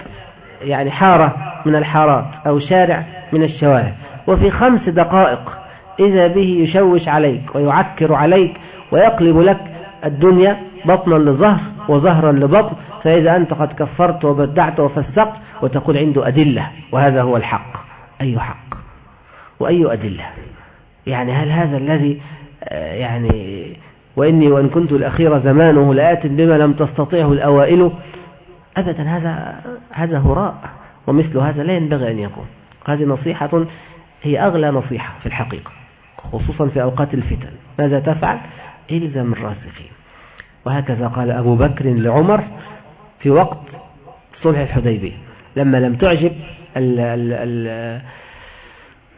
Speaker 1: يعني حارة من الحارات أو شارع من الشوارع. وفي خمس دقائق إذا به يشوش عليك ويعكر عليك ويقلب لك الدنيا بطنا لظهر وظهرا لبطن. فإذا أنت قد كفرت وبدعت وفسقت وتقول عنده أدلة وهذا هو الحق. أي حق؟ وأي أدلة؟ يعني هل هذا الذي آه، يعني وإني وإن كنت الأخير زمانه لآت بما لم تستطيعه الأوائل أبدا هذا هذا هراء ومثل هذا لا ينبغي أن يكون. هذه نصيحة هي أغلى نصيحة في الحقيقة خصوصا في أوقات الفتن. ماذا تفعل؟ إلزم الراسخين. وهكذا قال أبو بكر لعمر في وقت صلح الحديبية. لما لم تعجب ال ال ال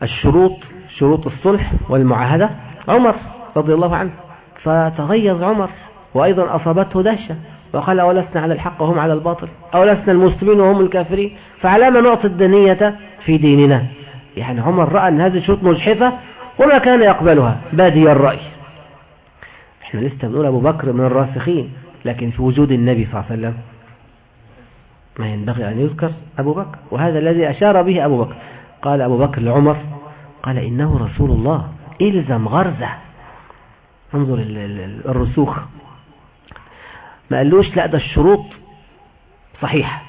Speaker 1: الشروط شروط الصلح والمعاهدة عمر رضي الله عنه فتغيظ عمر وأيضا أصابته دهشة وقال أولسنا على الحق وهم على الباطل أولسنا المسلمين وهم الكافرين فعلى ما نعطي الدنية في ديننا؟ يعني عمر رأى أن هذه الشروط مجحفة وما كان يقبلها بادي الرأي. إحنا لسه بنقول أبو بكر من الراسخين لكن في وجود النبي صلى الله عليه وسلم ما ينبغي أن يذكر أبو بكر وهذا الذي أشار به أبو بكر. قال أبو بكر لعمر قال إنه رسول الله إلزم غرزة. انظر الرسوخ. ما قالوش لا ده الشروط صحيحة.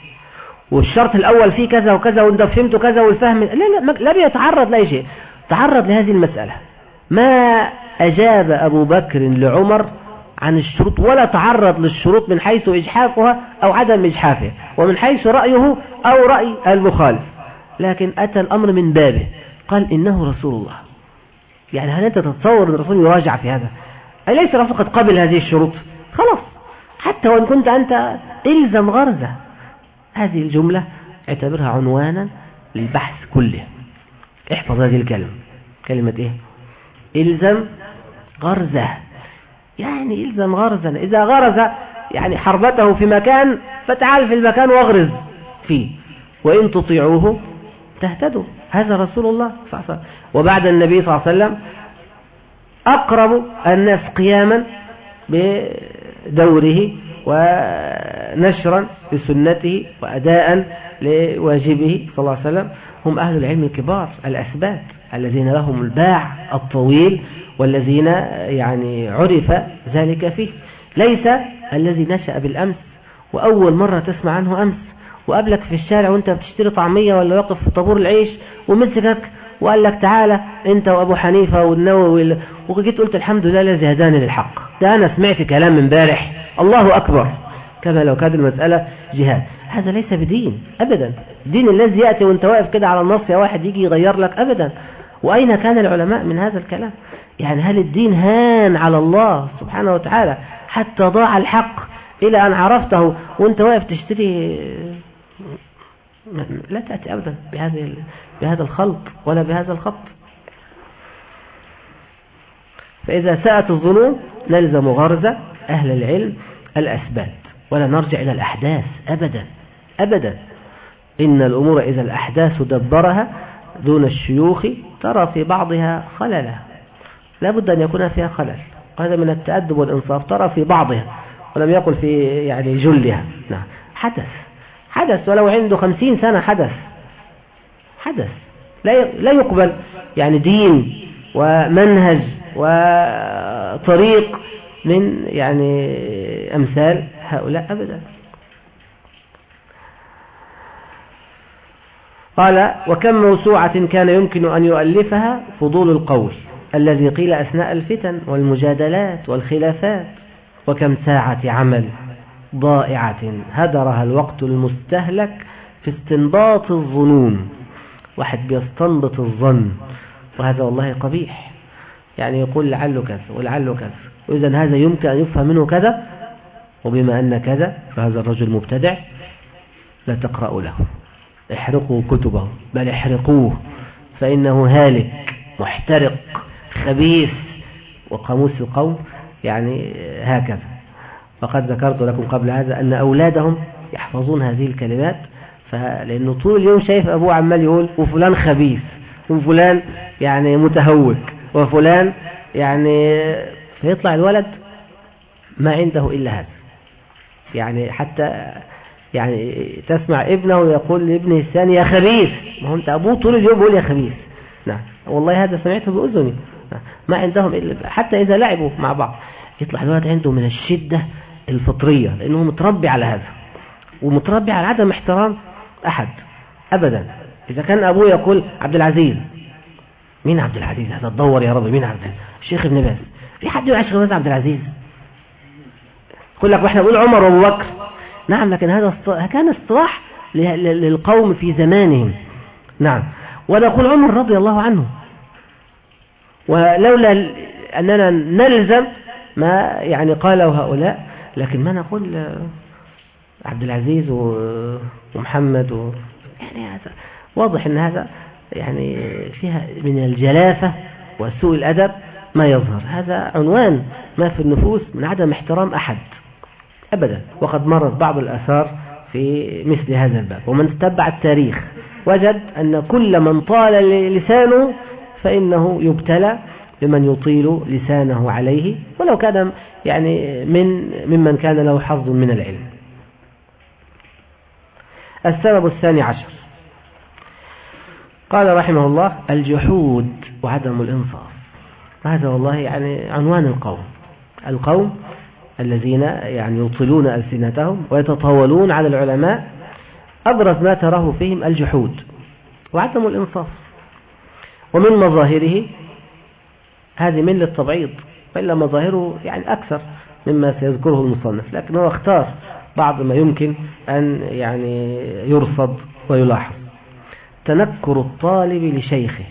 Speaker 1: والشرط الأول فيه كذا وكذا وانت فهمت كذا والفهم لا لا لا بيتعرض لأي شيء. تعرض لهذه المسألة. ما أجاب أبو بكر لعمر عن الشروط ولا تعرض للشروط من حيث إجحافها أو عدم إجحافها ومن حيث رأيه أو رأي المخالف. لكن أتى الأمر من بابه قال إنه رسول الله. يعني هل أنت تتصور أن الرسول يراجع في هذا؟ أليس الرسول قد قبل هذه الشروط؟ خلاص. حتى وإن كنت أنت إلزم غرزة. هذه الجملة اعتبرها عنوانا للبحث كله. احفظ هذه الكلمة. كلمة إيه؟ إلزم غرزة. يعني إلزم غرزا إذا غرز يعني حربته في مكان فتعال في المكان واغرز فيه. وإن تطيعوه تهتدوا. هذا رسول الله صلى الله عليه وسلم. وبعد النبي صلى الله عليه وسلم أقرب الناس قياما بدوره ونشرا لسنته وأداء لواجبه صلى الله عليه وسلم. هم أهل العلم الكبار الأثبات الذين لهم الباع الطويل والذين يعني عرف ذلك فيه. ليس الذي نشأ بالأمس وأول مرة تسمع عنه أمس. وقابلك في الشارع وأنت بتشتري طعمية ولا واقف في طابور العيش ومسكك وقال لك تعالى أنت وأبو حنيفة والنووي وجيت قلت الحمد لله الذي هداني للحق. ده أنا سمعت كلام امبارح. الله أكبر. كما لو كانت المسألة جهاد. هذا ليس بدين ابدا. الدين الذي يأتي وأنت واقف كده على النص يا واحد يجي يغير لك ابدا. وأين كان العلماء من هذا الكلام؟ يعني هل الدين هان على الله سبحانه وتعالى حتى ضاع الحق إلى أن عرفته وأنت واقف تشتري؟ لا تأتي أبدا بهذه بهذا الخلط ولا بهذا الخط. فإذا ساءت الظنون نلزم غرزة أهل العلم الأسباب ولا نرجع إلى الأحداث أبدا أبدا. إن الأمور إذا الأحداث دبرها دون الشيوخ ترى في بعضها خللا لا بد أن يكون فيها خلل. وهذا من التأدب والإنصاف ترى في بعضها ولم يقل في يعني جلها. نعم. حدث. حدث ولو عنده خمسين سنة حدث. حدث. لا يقبل يعني دين ومنهج وطريق من يعني أمثال هؤلاء أبدا. قال وكم موسوعة كان يمكن أن يؤلفها؟ فضول القول. الذي قيل أثناء الفتن والمجادلات والخلافات وكم ساعة عمل ضائعة هدرها الوقت المستهلك في استنباط الظنون واحد بيستنبط الظن وهذا والله قبيح. يعني يقول لعله كذا ولعله كذا وإذا هذا يمكن أن يفهم منه كذا وبما أن كذا فهذا الرجل مبتدع لا تقرأوا له احرقوا كتبه بل احرقوه فإنه هالك محترق. خبيث وقاموس القوم يعني هكذا. فقد ذكرت لكم قبل هذا أن أولادهم يحفظون هذه الكلمات لأنه طول اليوم شايف أبوه عمال يقول وفلان خبيث وفلان يعني متهوك وفلان يعني فيطلع الولد ما عنده إلا هذا. يعني حتى يعني تسمع ابنه يقول لابنه الثاني يا خبيث ما هو أنت أبوه طول اليوم يقول يا خبيث نعم. والله هذا سمعته بأذني. ما عندهم إلا حتى إذا لعبوا مع بعض. يطلع الولد عنده من الشدة الفطرية لأنه متربي على هذا. ومتربي على عدم احترام أحد. أبدا. إذا كان أبوه يقول عبد العزيز. مين عبد العزيز؟ هذا تدور يا رب مين عبد العزيز؟ الشيخ ابن باز. في حد يقول الشيخ عبد العزيز؟ يقول لك وإحنا نقول عمر وأبو بكر. نعم لكن هذا كان اصطلاح للقوم في زمانهم. نعم. ونقول عمر رضي الله عنه. ولولا أننا نلزم ما يعني قاله هؤلاء لكن ما نقول عبد العزيز ومحمد و يعني هذا واضح إن هذا يعني فيها من الجلافة وسوء الأدب ما يظهر. هذا عنوان ما في النفوس من عدم احترام أحد أبدا وقد مرت بعض الأثار في مثل هذا الباب. ومن تتبع التاريخ وجد أن كل من طال لسانه فإنه يبتلى بمن يطيل لسانه عليه ولو كان يعني من ممن كان له حظ من العلم. السبب الثاني عشر. قال رحمه الله الجحود وعدم الإنصاف. هذا والله يعني عنوان القوم. القوم الذين يعني يطلون ألسنتهم ويتطاولون على العلماء أبرز ما تراه فيهم الجحود وعدم الإنصاف. ومن مظاهره هذه من للتبعيض وإلا مظاهره يعني أكثر مما سيذكره المصنف لكن هو اختار بعض ما يمكن أن يعني يرصد ويلاحظ. تنكر الطالب لشيخه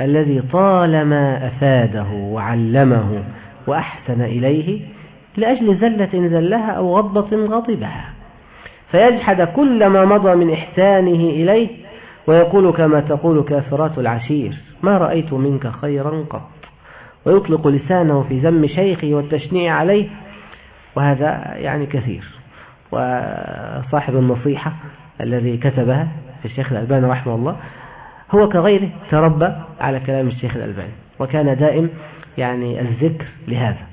Speaker 1: الذي طالما أفاده وعلمه وأحسن إليه لأجل زلة زلها أو غضبة غضبها. فيجحد كل ما مضى من إحسانه إليه ويقول كما تقول كافرات العشير. ما رأيت منك خيرا قط. ويطلق لسانه في ذم شيخه والتشنيع عليه وهذا يعني كثير. وصاحب النصيحة الذي كتبها في الشيخ الألباني رحمه الله هو كغيره تربى على كلام الشيخ الألباني وكان دائم يعني الذكر لهذا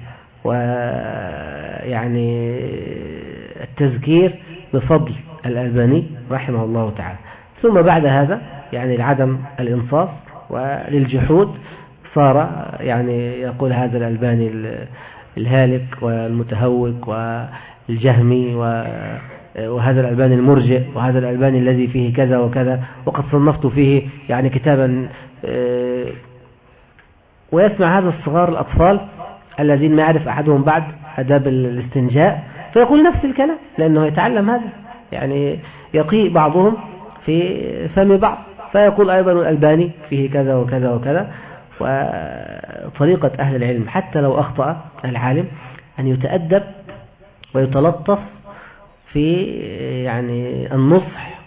Speaker 1: ويعني التذكير بفضل الألباني رحمه الله تعالى. ثم بعد هذا يعني العدم الإنصاف وللجحود صار يعني يقول هذا الألباني الهالك والمتهوك والجهمي وهذا الألباني المرجئ وهذا الألباني الذي فيه كذا وكذا وقد صنفت فيه يعني كتابا آه، ويسمع هذا الصغار الأطفال الذين ما يعرف أحدهم بعد أداب الاستنجاء فيقول نفس الكلام لأنه يتعلم هذا يعني يقيء بعضهم في فم بعض. فيقول أيضا الألباني فيه كذا وكذا وكذا وطريقة أهل العلم حتى لو أخطأ العالم أن يتأدب ويتلطف في يعني النصح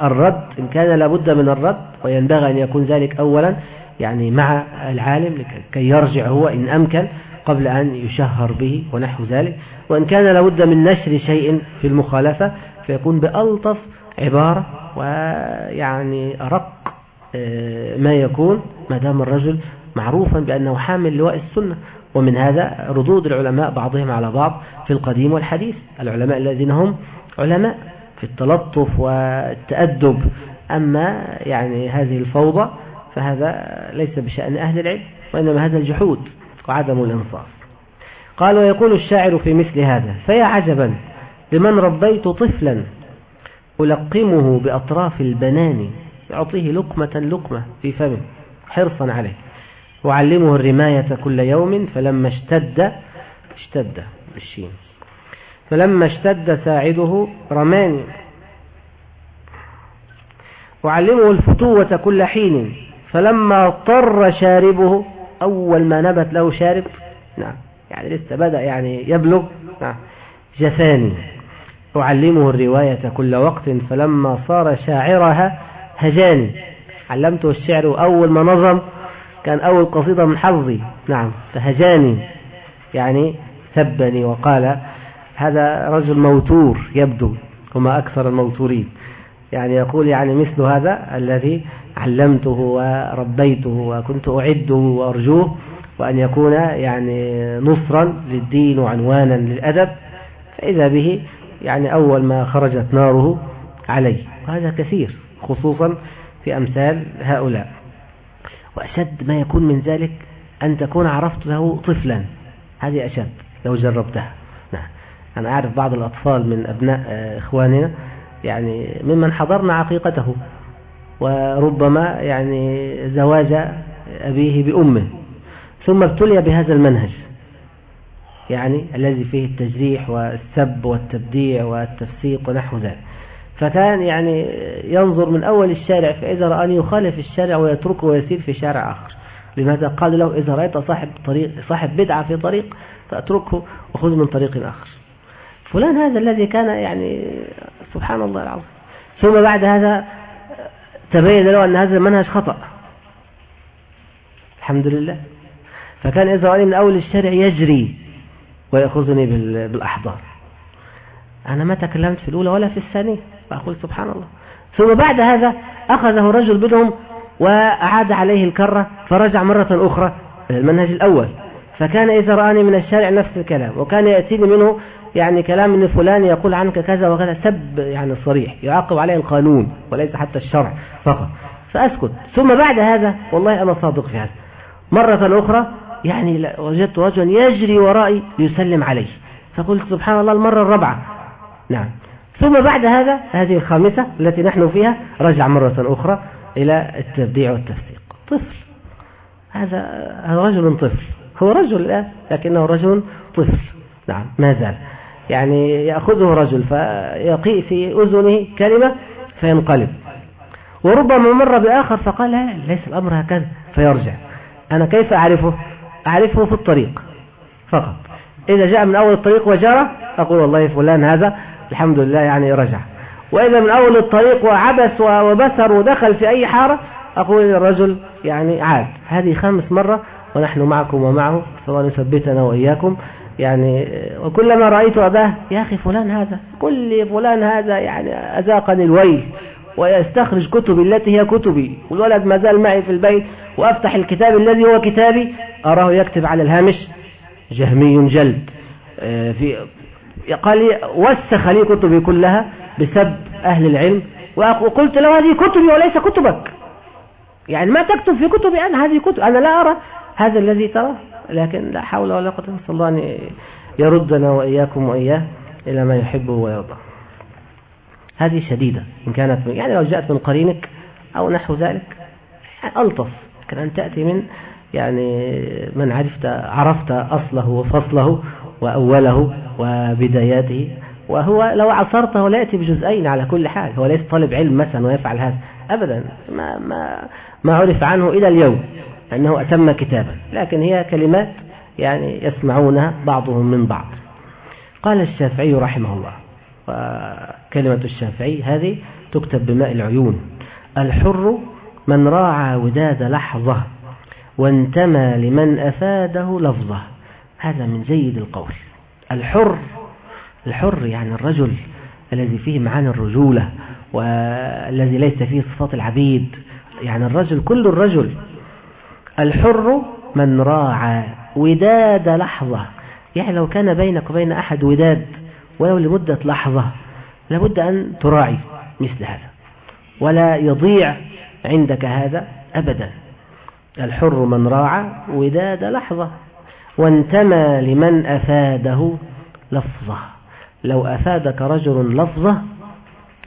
Speaker 1: والرد إن كان لابد من الرد وينبغي أن يكون ذلك أولا يعني مع العالم كي يرجع هو إن أمكن قبل أن يشهر به ونحو ذلك. وإن كان لابد من نشر شيء في المخالفة فيكون بألطف عبارة ويعني أرق آه، ما يكون ما دام الرجل معروفا بأنه حامل لواء السنة. ومن هذا ردود العلماء بعضهم على بعض في القديم والحديث. العلماء الذين هم علماء في التلطف والتأدب. أما يعني هذه الفوضى فهذا ليس بشأن أهل العلم وإنما هذا الجحود وعدم الإنصاف. قال ويقول الشاعر في مثل هذا فيا عجبا لمن ربيت طفلا ألقمه بأطراف البنان يعطيه لقمة لقمة في فمه حرصا عليه. وعلمه الرماية كل يوم فلما اشتد اشتد بالشين. فلما اشتد ساعده رماني. وعلمه الفتوة كل حين. فلما اضطر شاربه أول ما نبت له شارب نعم يعني لسه بدأ يعني يبلغ نعم جفاني. أعلمه الرواية كل وقت فلما صار شاعرها هجاني. علمته الشعر أول ما نظم كان أول قصيدة من حظي. نعم فهجاني. يعني سبني وقال هذا رجل موتور يبدو وما أكثر الموتورين. يعني يقول يعني مثل هذا الذي علمته وربيته وكنت أعده وأرجوه وأن يكون يعني نصرا للدين وعنوانا للأدب. فإذا به يعني أول ما خرجت ناره عليه. وهذا كثير خصوصا في أمثال هؤلاء. وأشد ما يكون من ذلك أن تكون عرفت له طفلا. هذه أشد لو جربتها. نعم. أنا أعرف بعض الأطفال من أبناء إخواننا يعني ممن حضرنا عقيقته. وربما يعني زواج أبيه بأمه. ثم ابتلي بهذا المنهج. يعني الذي فيه التجريح والسب والتبديع والتفسيق ونحو ذلك. فكان يعني ينظر من أول الشارع فإذا رآني يخالف الشارع ويتركه ويسير في شارع آخر. لماذا قال له إذا رأيت صاحب طريق صاحب بدعة في طريق فأتركه وخذ من طريق آخر. فلان هذا الذي كان يعني سبحان الله العظيم. ثم بعد هذا تبين له أن هذا المنهج خطأ. الحمد لله. فكان إذا رأني من أول الشارع يجري. ويأخذني بالأحضار. أنا ما تكلمت في الأولى ولا في الثانية. فأقول سبحان الله. ثم بعد هذا أخذه رجل منهم وأعاد عليه الكرة فرجع مرة أخرى إلى المنهج الأول. فكان إذا رآني من الشارع نفس الكلام وكان يأتيني منه يعني كلام من فلان يقول عنك كذا وكذا سب يعني صريح يعاقب عليه القانون وليس حتى الشرع فقط. فأسكت. ثم بعد هذا والله أنا صادق في هذا. مرة أخرى يعني وجدت رجلا يجري ورائي ليسلم عليه. فقلت سبحان الله المرة الرابعة. نعم. ثم بعد هذا هذه الخامسة التي نحن فيها رجع مرة أخرى إلى التبديع والتفسيق. طفل. هذا رجل طفل. هو رجل الآن لكنه رجل طفل. نعم ما زال. يعني يأخذه رجل فيقيء في أذنه كلمة فينقلب. وربما مر بآخر فقال لا ليس الأمر هكذا. فيرجع. أنا كيف أعرفه؟ أعرفه في الطريق. فقط. إذا جاء من أول الطريق وجرى أقول والله فلان هذا الحمد لله يعني رجع. وإذا من أول الطريق وعبس وبسر ودخل في أي حارة أقول الرجل يعني عاد. هذه خامس مرة ونحن معكم ومعه فالله يثبتنا وإياكم. يعني وكلما رأيت أباه يا أخي فلان هذا قل لي فلان هذا يعني أذاقني الويل ويستخرج كتبي التي هي كتبي. والولد ما زال معي في البيت وأفتح الكتاب الذي هو كتابي أراه يكتب على الهامش جهمي جلد. آه، في قال لي وسخ لي كتبي كلها بسب أهل العلم. وقلت له هذه كتبي وليس كتبك. يعني ما تكتب في كتبي أنا هذه كتب أنا لا أرى هذا الذي ترى لكن لا حول ولا قوة إلا الله أن يردنا وإياكم وإياه إلى ما يحبه ويرضى. هذه شديدة إن كانت من يعني لو جاءت من قرينك أو نحو ذلك ألطف. لكن أن تأتي من يعني من عرفت عرفت أصله وفصله وأوله وبداياته وهو لو عصرته لا يأتي بجزئين على كل حال هو ليس طالب علم مثلا ويفعل هذا أبدا ما, ما, ما عرف عنه إلى اليوم أنه أتم كتابا لكن هي كلمات يعني يسمعونها بعضهم من بعض. قال الشافعي رحمه الله وكلمة الشافعي هذه تكتب بماء العيون الحر من راعى وداد لحظة. وانتمى لمن أفاده لفظة. هذا من جيد القول. الحر الحر يعني الرجل الذي فيه معاني الرجولة والذي ليس فيه صفات العبيد. يعني الرجل كل الرجل. الحر من راعى وداد لحظة. يعني لو كان بينك وبين أحد وداد ولو لمدة لحظة لابد أن تراعي مثل هذا. ولا يضيع عندك هذا أبدا. الحر من راعى وداد لحظة وانتمى لمن أفاده لفظة. لو أفادك رجل لفظة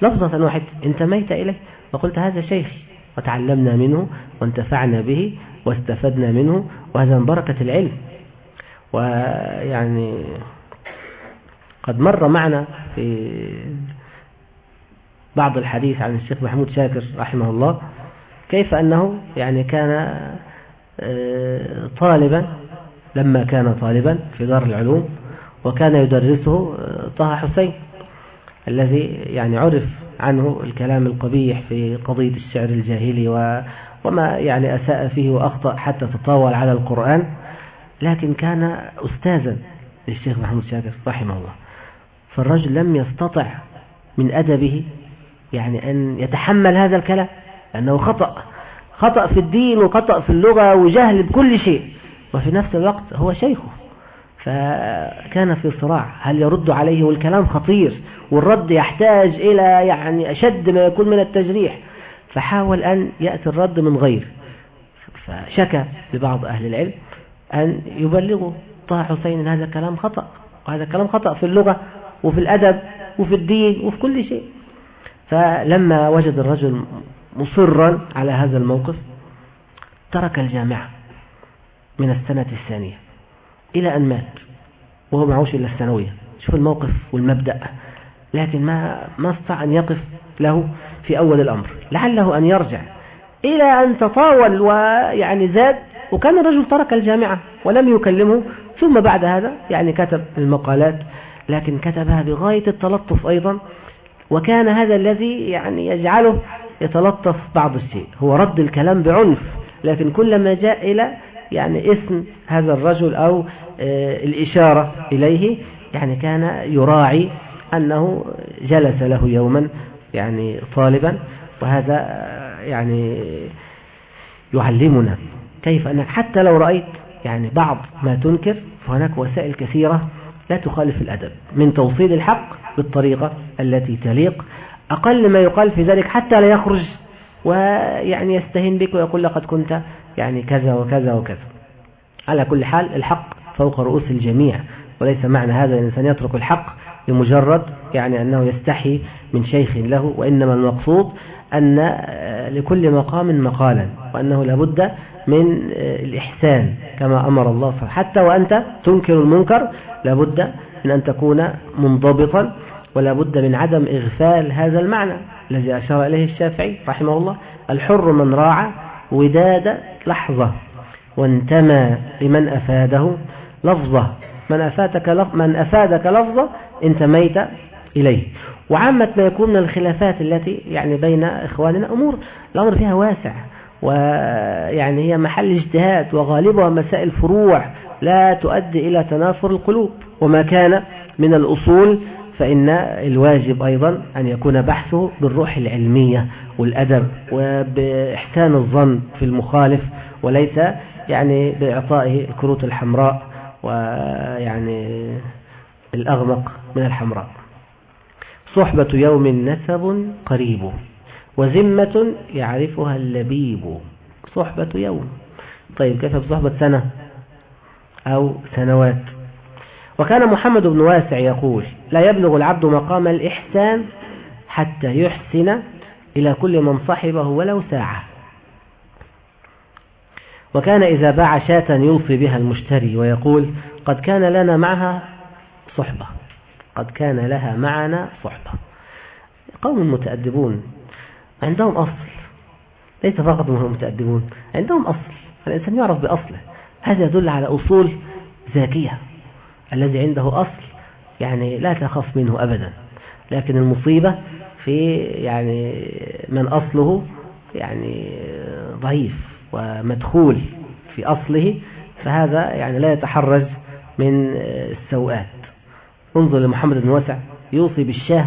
Speaker 1: لفظة واحدة انتميت إليه. وقلت هذا شيخي وتعلمنا منه وانتفعنا به واستفدنا منه وهذا من بركة العلم. ويعني قد مر معنا في بعض الحديث عن الشيخ محمود شاكر رحمه الله. كيف أنه يعني كان آه، طالبا لما كان طالبا في دار العلوم وكان يدرسه آه، طه حسين الذي يعني عرف عنه الكلام القبيح في قضية الشعر الجاهلي وما يعني أساء فيه وأخطأ حتى تطاول على القرآن. لكن كان أستاذا للشيخ محمود شاكر رحمه الله. فالرجل لم يستطع من أدبه يعني أن يتحمل هذا الكلام. لأنه خطأ. خطأ في الدين وخطأ في اللغة وجهل بكل شيء. وفي نفس الوقت هو شيخه. فكان في صراع. هل يرد عليه والكلام خطير والرد يحتاج إلى يعني أشد ما يكون من التجريح. فحاول أن يأتي الرد من غير. فشكى لبعض أهل العلم أن يبلغوا طه حسين هذا كلام خطأ. وهذا كلام خطأ في اللغة وفي الأدب وفي الدين وفي كل شيء. فلما وجد الرجل مصرا على هذا الموقف ترك الجامعة من السنة الثانية إلى أن مات وهو معوش إلا الثانوية. شوف الموقف والمبدأ لكن ما ما استطاع أن يقف له في أول الأمر. لعله أن يرجع إلى أن تطاول ويعني زاد وكان الرجل ترك الجامعة ولم يكلمه. ثم بعد هذا يعني كتب المقالات لكن كتبها بغاية التلطف أيضا. وكان هذا الذي يعني يجعله يتلطف بعض الشيء. هو رد الكلام بعنف لكن كلما جاء إلى يعني اسم هذا الرجل أو آه، الإشارة إليه يعني كان يراعي أنه جلس له يوما يعني طالبا وهذا آه، يعني يعلمنا كيف أنك حتى لو رأيت يعني بعض ما تنكر فهناك وسائل كثيرة لا تخالف الأدب من توصيل الحق بالطريقة التي تليق أقل ما يقال في ذلك حتى لا يخرج ويعني يستهين بك ويقول لقد كنت يعني كذا وكذا وكذا. على كل حال الحق فوق رؤوس الجميع وليس معنى هذا الإنسان يترك الحق لمجرد يعني أنه يستحي من شيخ له وإنما المقصود أن لكل مقام مقالا وأنه لابد من الإحسان كما أمر الله حتى وأنت تنكر المنكر لابد من أن تكون منضبطا ولا بد من عدم إغفال هذا المعنى الذي أشار إليه الشافعي رحمه الله. الحر من راعى وداد لحظة وانتمى لمن أفاده لفظة. من أفادك, لف من أفادك لفظة انتميت إليه. وعامة ما يكون من الخلافات التي يعني بين إخواننا أمور الأمر فيها واسع ويعني هي محل اجتهاد وغالبها مسائل فروع لا تؤدي إلى تنافر القلوب. وما كان من الأصول فإن الواجب أيضا أن يكون بحثه بالروح العلمية والأدب وبإحسان الظن في المخالف وليس يعني بإعطائه الكروت الحمراء ويعني الأغمق من الحمراء. صحبة يوم نسب قريب وذمة يعرفها اللبيب. صحبة يوم. طيب كيف بصحبة سنة أو سنوات؟ وكان محمد بن واسع يقول لا يبلغ العبد مقام الإحسان حتى يحسن إلى كل من صحبه ولو ساعة. وكان إذا باع شاة يوصي بها المشتري ويقول قد كان لنا معها صحبة. قد كان لها معنا صحبة. قوم متأدبون. عندهم أصل. ليس فقط هم متأدبون. عندهم أصل. الإنسان يعرف بأصله. هذا يدل على أصول ذاتية. الذي عنده أصل يعني لا تخاف منه أبدا. لكن المصيبة في يعني من أصله يعني ضعيف ومدخول في أصله فهذا يعني لا يتحرز من السوءات. انظر لمحمد بن وسع يوصي بالشاه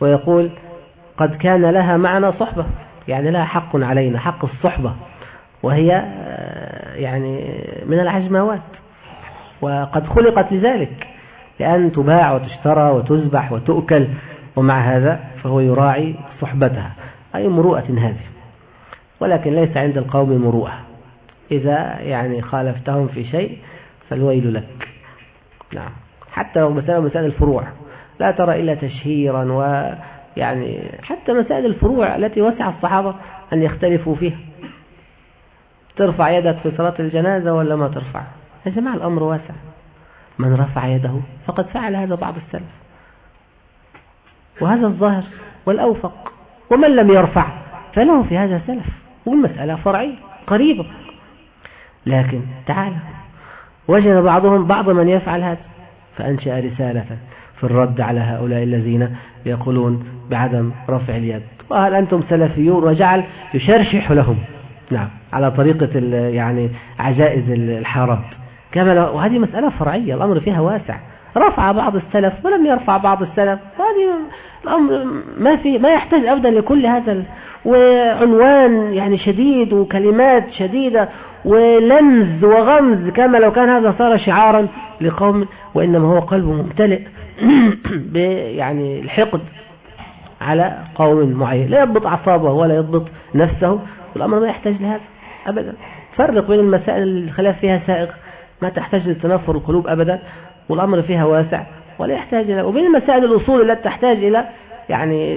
Speaker 1: ويقول قد كان لها معنا صحبة. يعني لها حق علينا حق الصحبة وهي يعني من العجموات. وقد خلقت لذلك لأن تباع وتشترى وتذبح وتؤكل ومع هذا فهو يراعي صحبتها. أي مروءة هذه؟ ولكن ليس عند القوم مروءة. إذا يعني خالفتهم في شيء فالويل لك. نعم. حتى لو مسألة مسائل الفروع. لا ترى إلا تشهيرا ويعني حتى مسائل الفروع التي وسع الصحابة أن يختلفوا فيها. ترفع يدك في صلاة الجنازة ولا ما ترفع؟ يا جماعة الأمر واسع. من رفع يده فقد فعل هذا بعض السلف. وهذا الظاهر والأوفق. ومن لم يرفع فله في هذا سلف. والمسألة فرعية قريبة. لكن تعالى وجد بعضهم بعض من يفعل هذا. فأنشأ رسالة في الرد على هؤلاء الذين يقولون بعدم رفع اليد. وهل أنتم سلفيون وجعل يشرشح لهم؟ نعم على طريقة يعني عجائز الحارات كما وهذه مسألة فرعية الأمر فيها واسع. رفع بعض السلف ولم يرفع بعض السلف. وهذه الأمر ما في ما يحتاج أبدا لكل هذا وعنوان يعني شديد وكلمات شديدة ولمز وغمز كما لو كان هذا صار شعارا لقوم وإنما هو قلب ممتلئ [clears throat] يعني الحقد على قوم معين. لا يضبط أعصابه ولا يضبط نفسه والأمر ما يحتاج لهذا أبدا. فرق بين المسائل الخلاف فيها سائغ ما تحتاج لتنافر القلوب أبدا والأمر فيها واسع ولا يحتاج إلى وبين المسائل الأصول التي تحتاج إلى يعني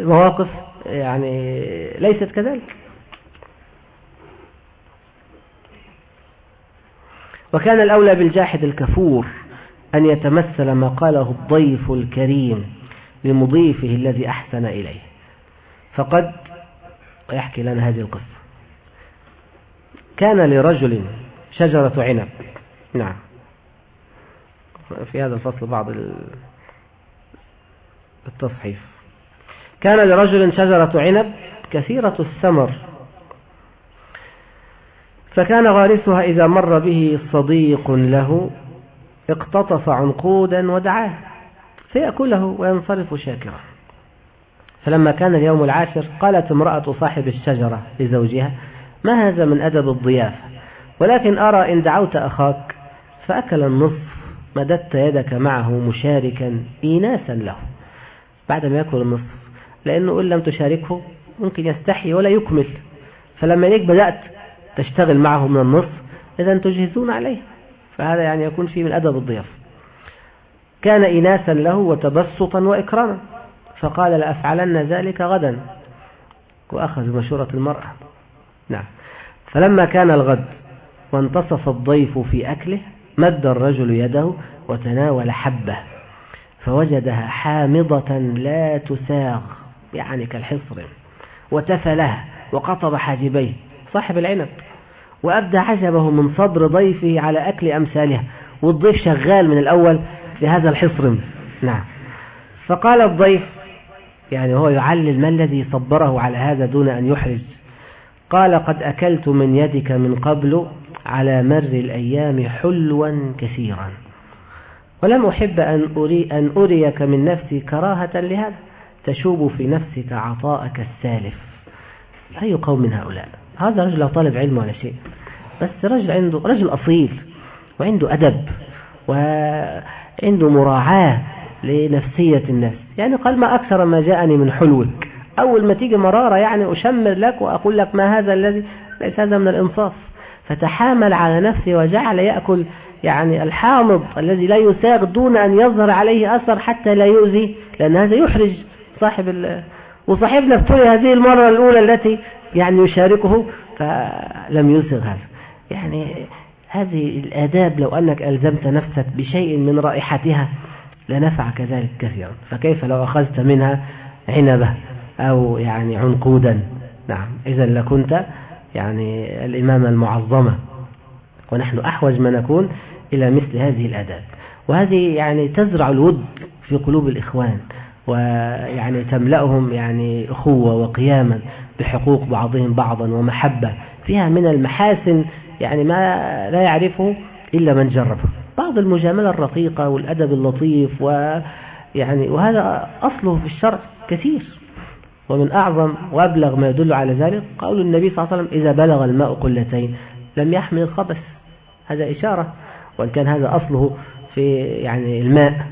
Speaker 1: مواقف يعني ليست كذلك. وكان الأولى بالجاحد الكفور أن يتمثل ما قاله الضيف الكريم لمضيفه الذي أحسن إليه. فقد يحكي لنا هذه القصة. كان لرجل شجرة عنب. نعم. في هذا الفصل بعض التصحيف. كان لرجل شجرة عنب كثيرة الثمر فكان غارسها إذا مر به صديق له اقتطف عنقودا ودعاه. فيأكله وينصرف شاكرا. فلما كان اليوم العاشر قالت امرأة صاحب الشجرة لزوجها ما هذا من أدب الضيافة ولكن أرى إن دعوت أخاك. فأكل النصف مددت يدك معه مشاركا إيناسا له. بعد ما يأكل النصف لأنه إن لم تشاركه ممكن يستحي ولا يكمل. فلما إليك بدأت تشتغل معه من النصف إذا تجهزون عليه. فهذا يعني يكون فيه من أدب الضيافة كان إناسا له وتبسطا وإكراما. فقال لأفعلن ذلك غدا. وأخذ مشورة المرأة. نعم. فلما كان الغد وانتصف الضيف في أكله مد الرجل يده وتناول حبة فوجدها حامضة لا تساغ يعني كالحصر وتفلها وقطب حاجبيه صاحب العنب وأبدى عجبه من صبر ضيفه على أكل أمثالها والضيف شغال من الأول في هذا الحصر. نعم. فقال الضيف يعني هو يعلل ما الذي صبره على هذا دون أن يحرج قال قد أكلت من يدك من قبل على مر الأيام حلوا كثيرا. ولم أحب أن, أري أن أريك من نفسي كراهة لهذا. تشوب في نفسك عطاءك السالف. أي قوم من هؤلاء؟ هذا رجل طالب علم ولا شيء. بس رجل عنده رجل أصيل وعنده أدب وعنده مراعاة لنفسية الناس. يعني قال ما أكثر ما جاءني من حلوك. أول ما تيجي مرارة يعني أشمر لك وأقول لك ما هذا الذي ليس هذا من الإنصاف. فتحامل على نفسه وجعل يأكل يعني الحامض الذي لا يساغ دون أن يظهر عليه أثر حتى لا يؤذي لأن هذا يحرج صاحب. وصاحبنا ابتلي هذه المرة الأولى التي يعني يشاركه فلم يسغ هذا يعني هذه الآداب لو أنك ألزمت نفسك بشيء من رائحتها لنفعك ذلك كثيرا فكيف لو أخذت منها عنبة أو يعني عنقودا نعم إذا لكنت يعني الإمامة المعظمة. ونحن أحوج ما نكون إلى مثل هذه الآداب. وهذه يعني تزرع الود في قلوب الإخوان ويعني تملأهم يعني أخوة وقياما بحقوق بعضهم بعضا ومحبة فيها من المحاسن يعني ما لا يعرفه إلا من جربه بعض المجاملة الرقيقة والأدب اللطيف ويعني وهذا أصله في الشرع كثير. ومن أعظم وأبلغ ما يدل على ذلك قول النبي صلى الله عليه وسلم إذا بلغ الماء قلتين لم يحمل الخبث. هذا إشارة وإن كان هذا أصله في يعني الماء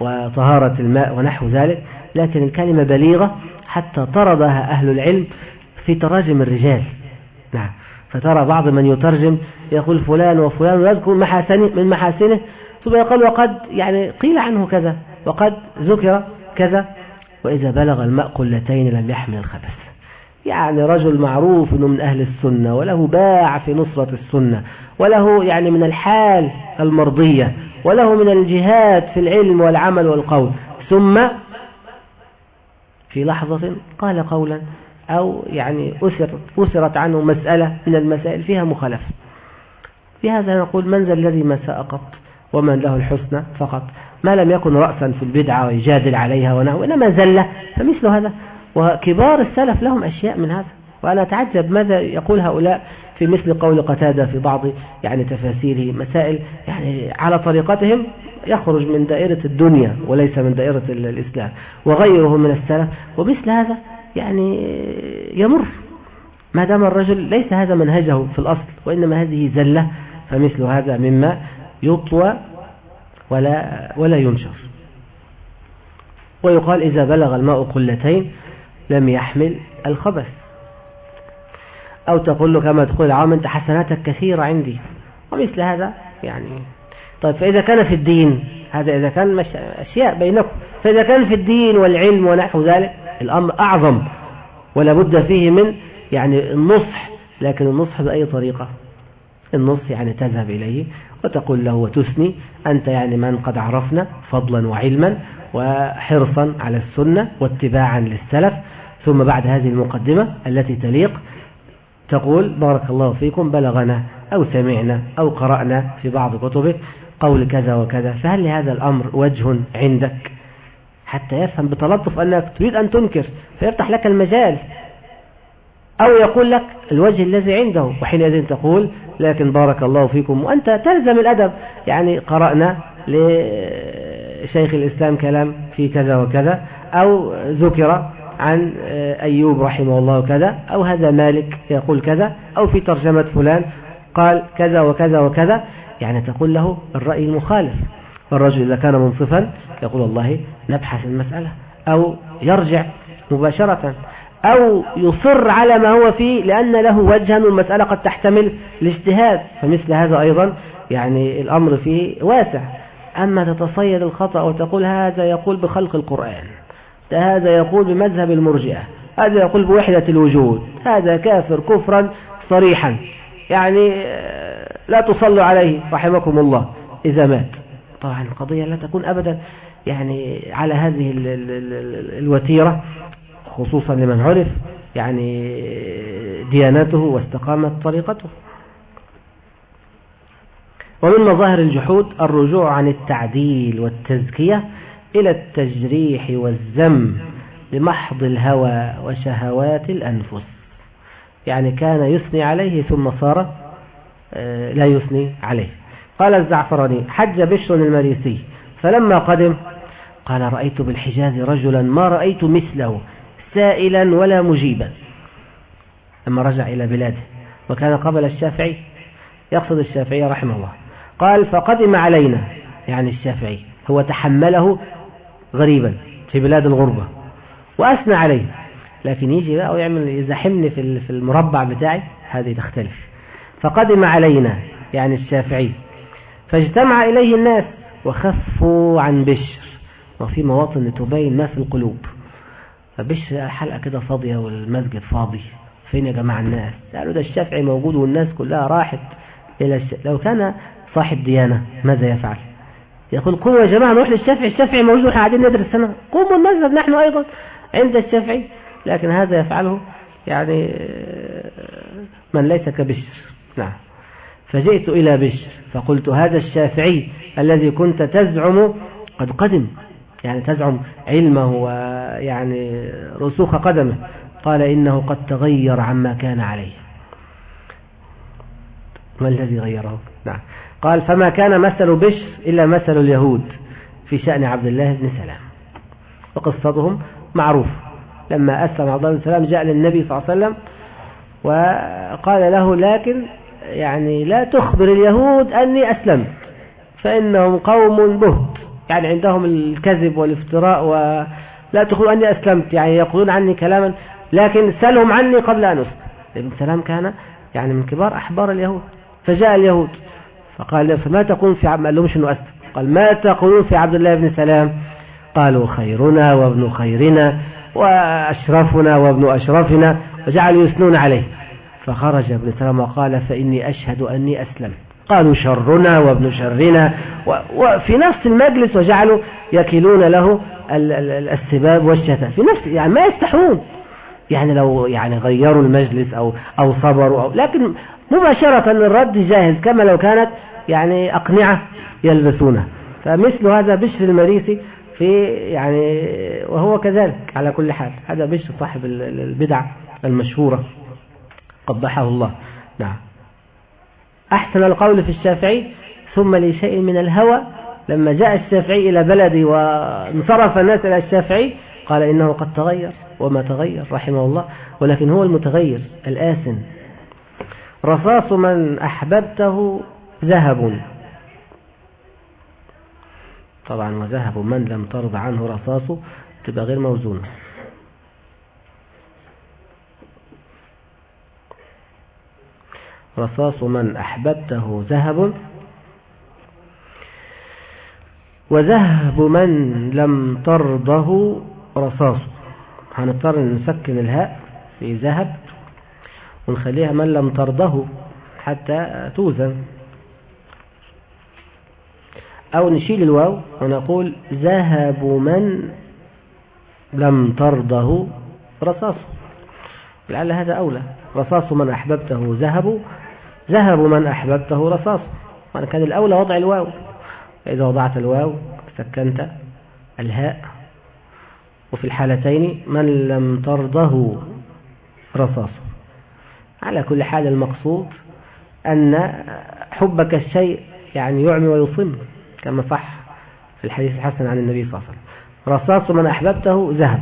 Speaker 1: وطهارة الماء ونحو ذلك لكن الكلمة بليغة حتى طردها أهل العلم في تراجم الرجال. نعم فترى بعض من يترجم يقول فلان وفلان ويذكر محاسنه من محاسنه ثم يقول وقد يعني قيل عنه كذا وقد ذكر كذا. وإذا بلغ الماء قلتين لم يحمل الخبث. يعني رجل معروف أنه من أهل السنة وله باع في نصرة السنة وله يعني من الحال المرضية وله من الجهاد في العلم والعمل والقول. ثم في لحظة قال قولا أو يعني أسرت, أسرت عنه مسألة من المسائل فيها مخالفة. في هذا نقول من ذا الذي ما سأقط ومن له الحسنى فقط. ما لم يكن رأسا في البدعة ويجادل عليها ونحو إنما زلة فمثل هذا. وكبار السلف لهم أشياء من هذا. وأنا أتعجب ماذا يقول هؤلاء في مثل قول قتادة في بعض يعني تفاسيره مسائل يعني على طريقتهم يخرج من دائرة الدنيا وليس من دائرة الإسلام. وغيره من السلف. ومثل هذا يعني يمر. ما دام الرجل ليس هذا منهجه في الأصل وإنما هذه زلة فمثل هذا مما يطوى ولا, ولا ينشر. ويقال إذا بلغ الماء قلتين لم يحمل الخبث. أو تقول له كما تقول العام أنت حسناتك كثيرة عندي. ومثل هذا يعني. طيب فإذا كان في الدين هذا إذا كان مش أشياء بينكم. فإذا كان في الدين والعلم ونحو ذلك الأمر أعظم. ولا بد فيه من يعني النصح لكن النصح بأي طريقة؟ النصح يعني تذهب إليه وتقول له وتثني أنت يعني من قد عرفنا فضلا وعلما وحرصا على السنة واتباعا للسلف. ثم بعد هذه المقدمة التي تليق تقول بارك الله فيكم بلغنا أو سمعنا أو قرأنا في بعض كتبه قول كذا وكذا فهل لهذا الأمر وجه عندك؟ حتى يفهم بتلطف أنك تريد أن تنكر فيفتح لك المجال أو يقول لك الوجه الذي عنده. وحينئذ تقول لكن بارك الله فيكم. وأنت تلزم الأدب. يعني قرأنا لشيخ الإسلام كلام في كذا وكذا أو ذكر عن أيوب رحمه الله كذا أو هذا مالك يقول كذا أو في ترجمة فلان قال كذا وكذا وكذا. يعني تقول له الرأي المخالف. الرجل إذا كان منصفا يقول الله نبحث المسألة أو يرجع مباشرة. أو يصر على ما هو فيه لأن له وجها والمسألة قد تحتمل الاجتهاد. فمثل هذا أيضا يعني الأمر فيه واسع. أما تتصيد الخطأ وتقول هذا يقول بخلق القرآن هذا يقول بمذهب المرجئة هذا يقول بوحدة الوجود هذا كافر كفرا صريحا. يعني لا تصلوا عليه رحمكم الله إذا مات. طبعا القضية لا تكون أبدا يعني على هذه الوتيرة. خصوصا لمن عرف يعني ديانته واستقامت طريقته. ومن مظاهر الجحود الرجوع عن التعديل والتزكية إلى التجريح والذم لمحض الهوى وشهوات الأنفس. يعني كان يثني عليه ثم صار آه، لا يثني عليه. قال الزعفراني حج بشر المريسي فلما قدم قال رأيت بالحجاز رجلا ما رأيت مثله. سائلا ولا مجيبا. لما رجع إلى بلاده وكان قبل الشافعي يقصد الشافعي رحمه الله. قال فقدم علينا. يعني الشافعي هو تحمله غريبا في بلاد الغربة وأثنى عليه. لكن يجي بقى ويعمل يزحمني في المربع بتاعي هذه تختلف. فقدم علينا. يعني الشافعي. فاجتمع إليه الناس وخفوا عن بشر. وفي مواطن تبين ما في القلوب. فبشر حلقة كده فاضية والمسجد فاضي. فين يا جماعة الناس؟ قالوا ده الشافعي موجود والناس كلها راحت إلى الش... لو كان صاحب ديانة ماذا يفعل؟ يقول قوموا يا جماعة نروح للشافعي الشافعي موجود وإحنا قاعدين ندرس سنة قوموا المذهب نحن أيضا عند الشافعي. لكن هذا يفعله يعني من ليس كبشر. نعم. فجئت إلى بشر فقلت هذا الشافعي الذي كنت تزعم قد قدم. يعني تزعم علمه ويعني رسوخ قدمه. قال إنه قد تغير عما كان عليه. ما الذي غيره؟ نعم. قال فما كان مثل بشر إلا مثل اليهود في شأن عبد الله بن سلام. وقصتهم معروف. لما أسلم عبد الله بن سلام جاء للنبي صلى الله عليه وسلم وقال له لكن يعني لا تخبر اليهود أني أسلمت فإنهم قوم بهت. يعني عندهم الكذب والافتراء ولا تقول أني أسلمت يعني يقولون عني كلاما لكن سلهم عني قبل أن أسلم. ابن سلام كان يعني من كبار أحبار اليهود فجاء اليهود فقال فما تقول في عبد ما لهمش أنه أسلم. قال ما تقولون في عبد الله بن سلام؟ قالوا خيرنا وابن خيرنا وأشرفنا وابن أشرفنا. وجعلوا يثنون عليه. فخرج ابن سلام وقال فإني أشهد أني أسلمت. قالوا شرنا وابن شرنا وفي نفس المجلس وجعلوا يكلون له السباب والشتاء في نفس يعني ما يستحون يعني لو يعني غيروا المجلس أو, أو صبروا أو لكن مباشرة الرد جاهز كما لو كانت يعني أقنعة يلبسونها فمثل هذا بشر المريسي في يعني وهو كذلك على كل حال. هذا بشر صاحب البدع المشهورة. قبحه الله. نعم. أحسن القول في الشافعي ثم لشيء من الهوى لما جاء الشافعي إلى بلدي وانصرف الناس إلى الشافعي قال إنه قد تغير وما تغير رحمه الله ولكن هو المتغير الآسن. رصاص من أحببته ذهب. طبعا وذهب من لم ترضى عنه رصاصه تبقى غير موزونة. رصاص من أحببته ذهب. وذهب من لم ترضه رصاص. هنضطر نسكن الهاء في ذهب ونخليها من لم ترضه حتى توزن. أو نشيل الواو ونقول ذهب من لم ترضه رصاص. لعل هذا أولى. رصاص من أحببته ذهب. ذهب من أحببته رصاص. وأنا كان الأولى وضع الواو. فإذا وضعت الواو سكنت الهاء. وفي الحالتين من لم ترضه رصاص. على كل حال المقصود أن حبك الشيء يعني يعمي ويصم كما صح في الحديث الحسن عن النبي صلى الله عليه وسلم. رصاص من أحببته ذهب.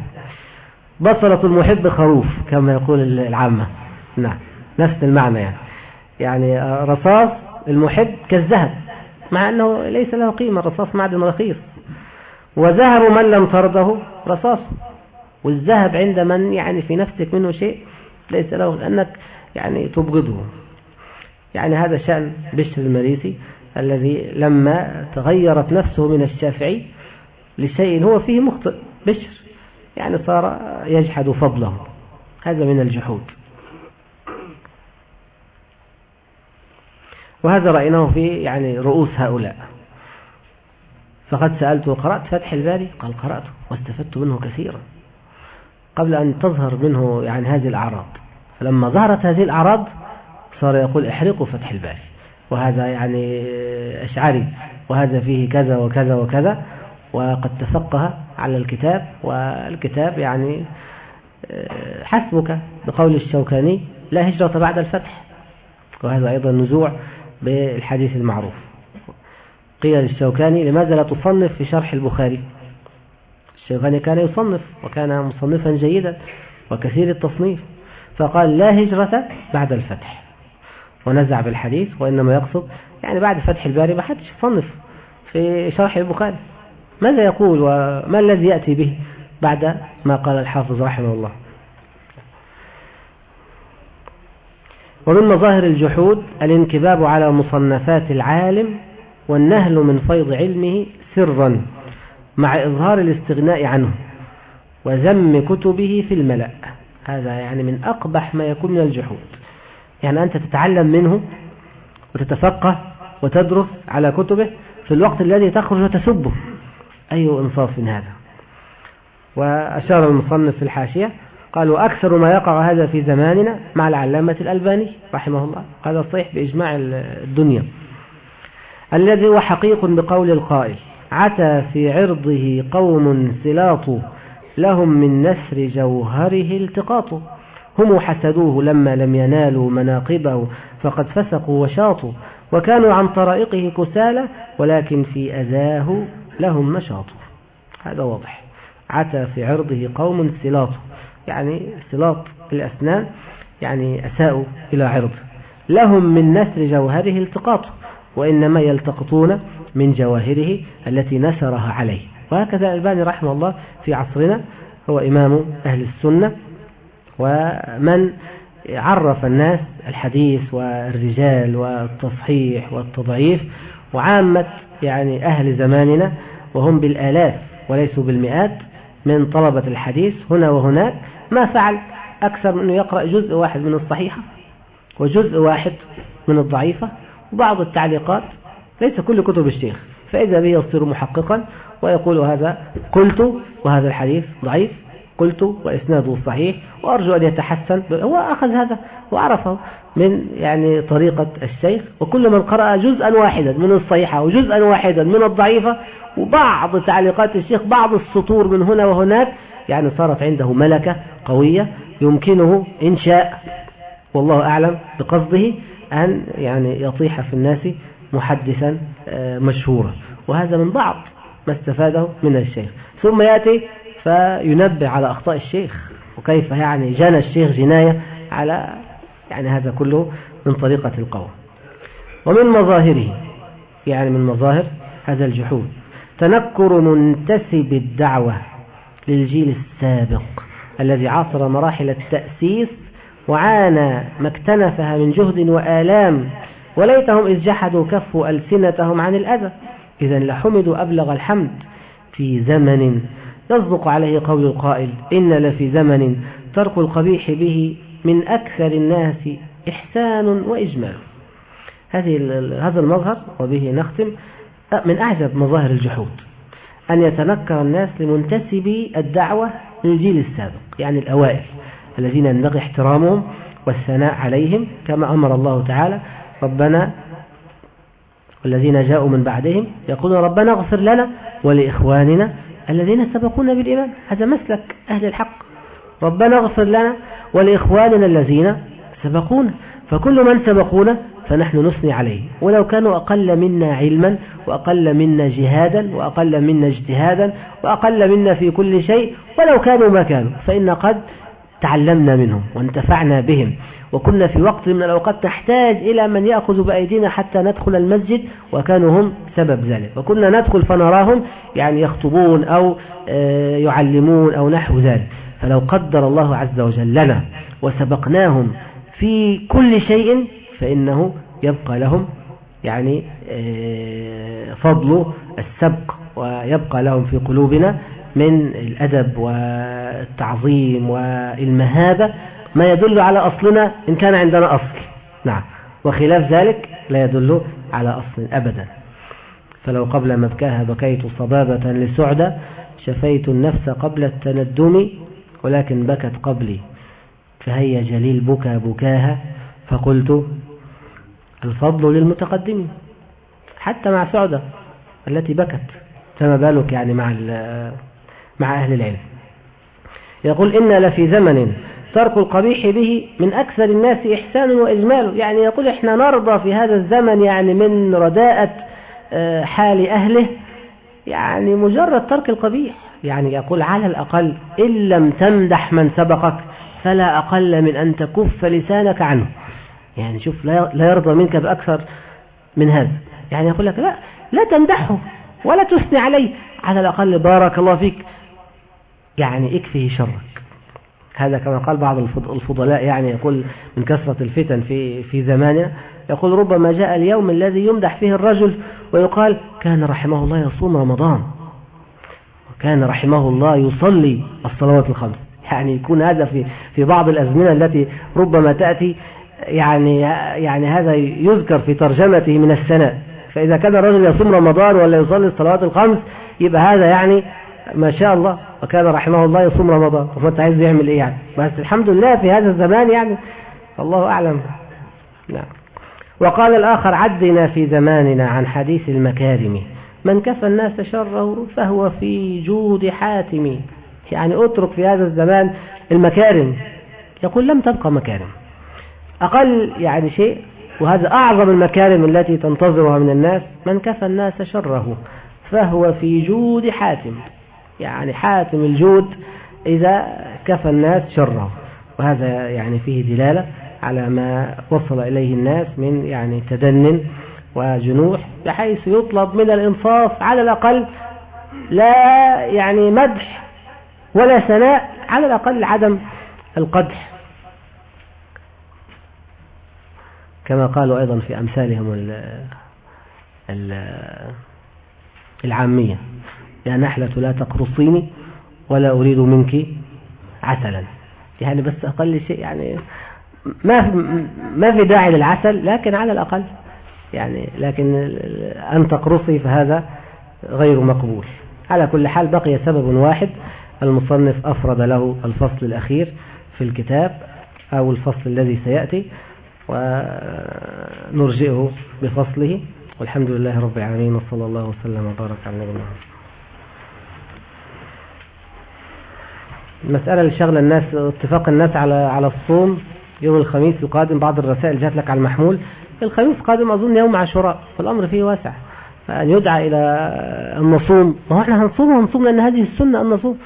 Speaker 1: بصرة المحب خروف كما يقول العامة. نعم نفس المعنى يعني. يعني رصاص المحب كالذهب مع أنه ليس له قيمة الرصاص معدن رخيص. وذهب من لم ترضه رصاص. والذهب عند من يعني في نفسك منه شيء ليس له لأنك يعني تبغضه. يعني هذا شأن بشر المريسي الذي لما تغيرت نفسه من الشافعي لشيء هو فيه مخطئ بشر. يعني صار يجحد فضله. هذا من الجحود. وهذا رأيناه في يعني رؤوس هؤلاء. فقد سألته قرأت فتح الباري؟ قال قرأته واستفدت منه كثيرا. قبل أن تظهر منه يعني هذه الأعراض. فلما ظهرت هذه الأعراض صار يقول احرقوا فتح الباري. وهذا يعني أشعري. وهذا فيه كذا وكذا وكذا. وقد تفقه على الكتاب. والكتاب يعني حسبك بقول الشوكاني لا هجرة بعد الفتح. وهذا أيضا نزوع بالحديث المعروف. قيل للشوكاني لماذا لا تصنف في شرح البخاري؟ الشوكاني كان يصنف وكان مصنفا جيدا وكثير التصنيف فقال لا هجرة بعد الفتح. ونزع بالحديث وإنما يقصد يعني بعد فتح الباري ما حدش يصنف في شرح البخاري. ماذا يقول وما الذي يأتي به بعد ما قال الحافظ رحمه الله؟ ومن مظاهر الجحود الانكباب على مصنفات العالم والنهل من فيض علمه سرا مع إظهار الاستغناء عنه وذم كتبه في الملأ. هذا يعني من أقبح ما يكون من الجحود. يعني أنت تتعلم منه وتتفقه وتدرس على كتبه في الوقت الذي تخرج وتسبه. أي إنصاف من هذا؟ وأشار المصنف في الحاشية قال وأكثر ما يقع هذا في زماننا مع العلامة الألباني رحمه الله. هذا صحيح بإجماع الدنيا. الذي هو حقيق بقول القائل عتى في عرضه قوم سلاط لهم من نسر جوهره التقاط. هم حسدوه لما لم ينالوا مناقبه فقد فسقوا وشاطوا. وكانوا عن طرائقه كسالى ولكن في أذاه لهم نشاط هذا واضح. عتى في عرضه قوم سلاط. يعني سلاط الأسنان يعني أساءوا إلى عرض. لهم من نسر جوهره التقاط وإنما يلتقطون من جواهره التي نسرها عليه. وهكذا الباني رحمه الله في عصرنا هو إمام أهل السنة ومن عرف الناس الحديث والرجال والتصحيح والتضعيف وعامة يعني أهل زماننا وهم بالآلاف وليسوا بالمئات من طلبة الحديث هنا وهناك ما فعل؟ أكثر من أنه يقرأ جزء واحد من الصحيحة وجزء واحد من الضعيفة. وبعض التعليقات ليس كل كتب الشيخ فإذا به يصير محققا ويقول هذا قلت وهذا الحديث ضعيف قلت وإسناده صحيح وأرجو أن يتحسن. هو أخذ هذا وعرفه من يعني طريقة الشيخ. وكل من قرأ جزءا واحدا من الصحيحة وجزءا واحدا من الضعيفة وبعض تعليقات الشيخ بعض السطور من هنا وهناك يعني صارت عنده ملكة قوية يمكنه إن شاء والله أعلم بقصده أن يعني يطيح في الناس محدثا آه، مشهورا. وهذا من بعض ما استفاده من الشيخ. ثم يأتي فينبه على أخطاء الشيخ وكيف يعني جنى الشيخ جناية على يعني هذا كله من طريقة القوم ومن مظاهره يعني من مظاهر هذا الجحود تنكر منتسب الدعوة. للجيل السابق الذي عاصر مراحل التأسيس وعانى ما اكتنفها من جهد وآلام وليتهم إذ جحدوا كفوا ألسنتهم عن الأذى. إذا لحمدوا أبلغ الحمد في زمن يصدق عليه قول القائل إن لفي زمن ترك القبيح به من أكثر الناس إحسان وإجمال هذه هذا المظهر وبه نختم من أعجب مظاهر الجحود. أن يتنكر الناس لمنتسبي الدعوة للجيل السابق يعني الأوائل الذين ينبغي احترامهم والثناء عليهم كما أمر الله تعالى ربنا والذين جاءوا من بعدهم يقولون ربنا اغفر لنا ولإخواننا الذين سبقونا بالإيمان. هذا مسلك أهل الحق. ربنا اغفر لنا ولإخواننا الذين سبقونا. فكل من سبقونا فنحن نثني عليه. ولو كانوا أقل منا علما وأقل منا جهادا وأقل منا اجتهادا وأقل منا في كل شيء ولو كانوا ما كانوا فإن قد تعلمنا منهم وانتفعنا بهم. وكنا في وقت من الأوقات نحتاج إلى من يأخذ بأيدينا حتى ندخل المسجد وكانوا هم سبب ذلك. وكنا ندخل فنراهم يعني يخطبون أو آه، يعلمون أو نحو ذلك. فلو قدر الله عز وجل لنا وسبقناهم في كل شيء فإنه يبقى لهم يعني آه، فضل السبق ويبقى لهم في قلوبنا من الأدب والتعظيم والمهابة ما يدل على أصلنا إن كان عندنا أصل. نعم. وخلاف ذلك لا يدل على أصل أبدا. فلو قبل مبكاها بكيت صبابة لسعدة شفيت النفس قبل التندم ولكن بكت قبلي فهي جليل بكى بكاها فقلت الفضل للمتقدمين. حتى مع سعدة التي بكت فما بالك يعني مع مع أهل العلم. يقول إن لفي زمن ترك القبيح به من أكثر الناس إحسان وإجمال. يعني يقول إحنا نرضى في هذا الزمن يعني من رداءة آه، حال أهله. يعني مجرد ترك القبيح. يعني يقول على الأقل إن لم تمدح من سبقك فلا أقل من أن تكف لسانك عنه. يعني شوف لا يرضى منك بأكثر من هذا. يعني يقول لك لا لا تمدحه ولا تثني عليه. على الأقل بارك الله فيك. يعني اكفه شرك. هذا كما قال بعض الفضلاء يعني يقول من كثرة الفتن في في زماننا يقول ربما جاء اليوم الذي يمدح فيه الرجل ويقال كان رحمه الله يصوم رمضان. وكان رحمه الله يصلي الصلوات الخمس. يعني يكون هذا في في بعض الأزمنة التي ربما تأتي يعني يعني هذا يذكر في ترجمته من السنة. فإذا كان الرجل يصوم رمضان ولا يصلي الصلوات الخمس يبقى هذا يعني ما شاء الله وكان رحمه الله يصوم رمضان. وانت عايز يعمل إيه يعني؟ بس الحمد لله في هذا الزمان يعني. الله أعلم. نعم. وقال الآخر عدنا في زماننا عن حديث المكارم. من كفى الناس شره فهو في جود حاتم. يعني اترك في هذا الزمان المكارم. يقول لم تبقى مكارم. أقل يعني شيء وهذا أعظم المكارم التي تنتظرها من الناس من كفى الناس شره فهو في جود حاتم. يعني حاتم الجود إذا كفى الناس شره. وهذا يعني فيه دلالة على ما وصل إليه الناس من يعني تدن وجنوح بحيث يطلب من الإنصاف على الأقل لا يعني مدح ولا ثناء على الأقل عدم القدح. كما قالوا أيضا في أمثالهم العامية يا نحلة لا تقرصيني ولا أريد منك عسلا. يعني بس أقل شيء يعني ما ما في داعي للعسل لكن على الأقل يعني لكن أن تقرصي فهذا غير مقبول. على كل حال بقي سبب واحد المصنف أفرد له الفصل الأخير في الكتاب أو الفصل الذي سيأتي. ونرجئه بفصله. والحمد لله رب العالمين وصلى الله وسلم وبارك على نبينا المسألة اللي شغل الناس اتفاق الناس على على الصوم يوم الخميس القادم بعض الرسائل جات لك على المحمول. الخميس القادم أظن يوم عاشوراء فالأمر فيه واسع. فأن يدعى إلى أن نصوم ما هو إحنا هنصوم ونصوم لأن هذه السنة أن نصوم.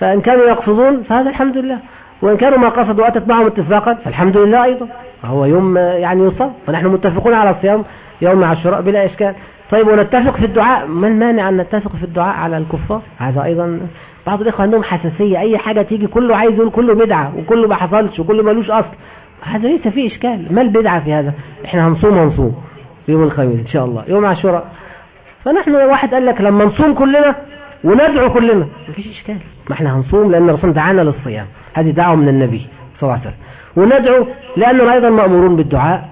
Speaker 1: فإن كانوا يقصدون فهذا الحمد لله. وإن كانوا ما قصدوا وأتت معهم اتفاقا فالحمد لله أيضا. فهو يوم يعني يصاب فنحن متفقون على الصيام يوم عاشوراء بلا إشكال. طيب ونتفق في الدعاء؟ ما المانع أن نتفق في الدعاء على الكفار؟ هذا أيضا بعض الإخوة عندهم حساسية. أي حاجة تيجي كله عايز يقول كله بدعة وكله ما حصلش وكله ملوش أصل. هذا ليس فيه إشكال. ما البدعة في هذا؟ إحنا هنصوم هنصوم يوم الخميس إن شاء الله يوم عاشوراء. فنحن واحد قال لك لما نصوم كلنا وندعو كلنا. مفيش إشكال. ما إحنا هنصوم لأن الرسول دعانا للصيام. هذه دعوة من النبي صلى الله عليه وسلم. وندعو لأننا أيضا مأمورون بالدعاء.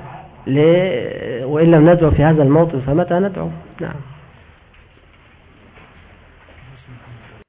Speaker 1: وإن لم ندعو في هذا الموطن فمتى ندعو نعم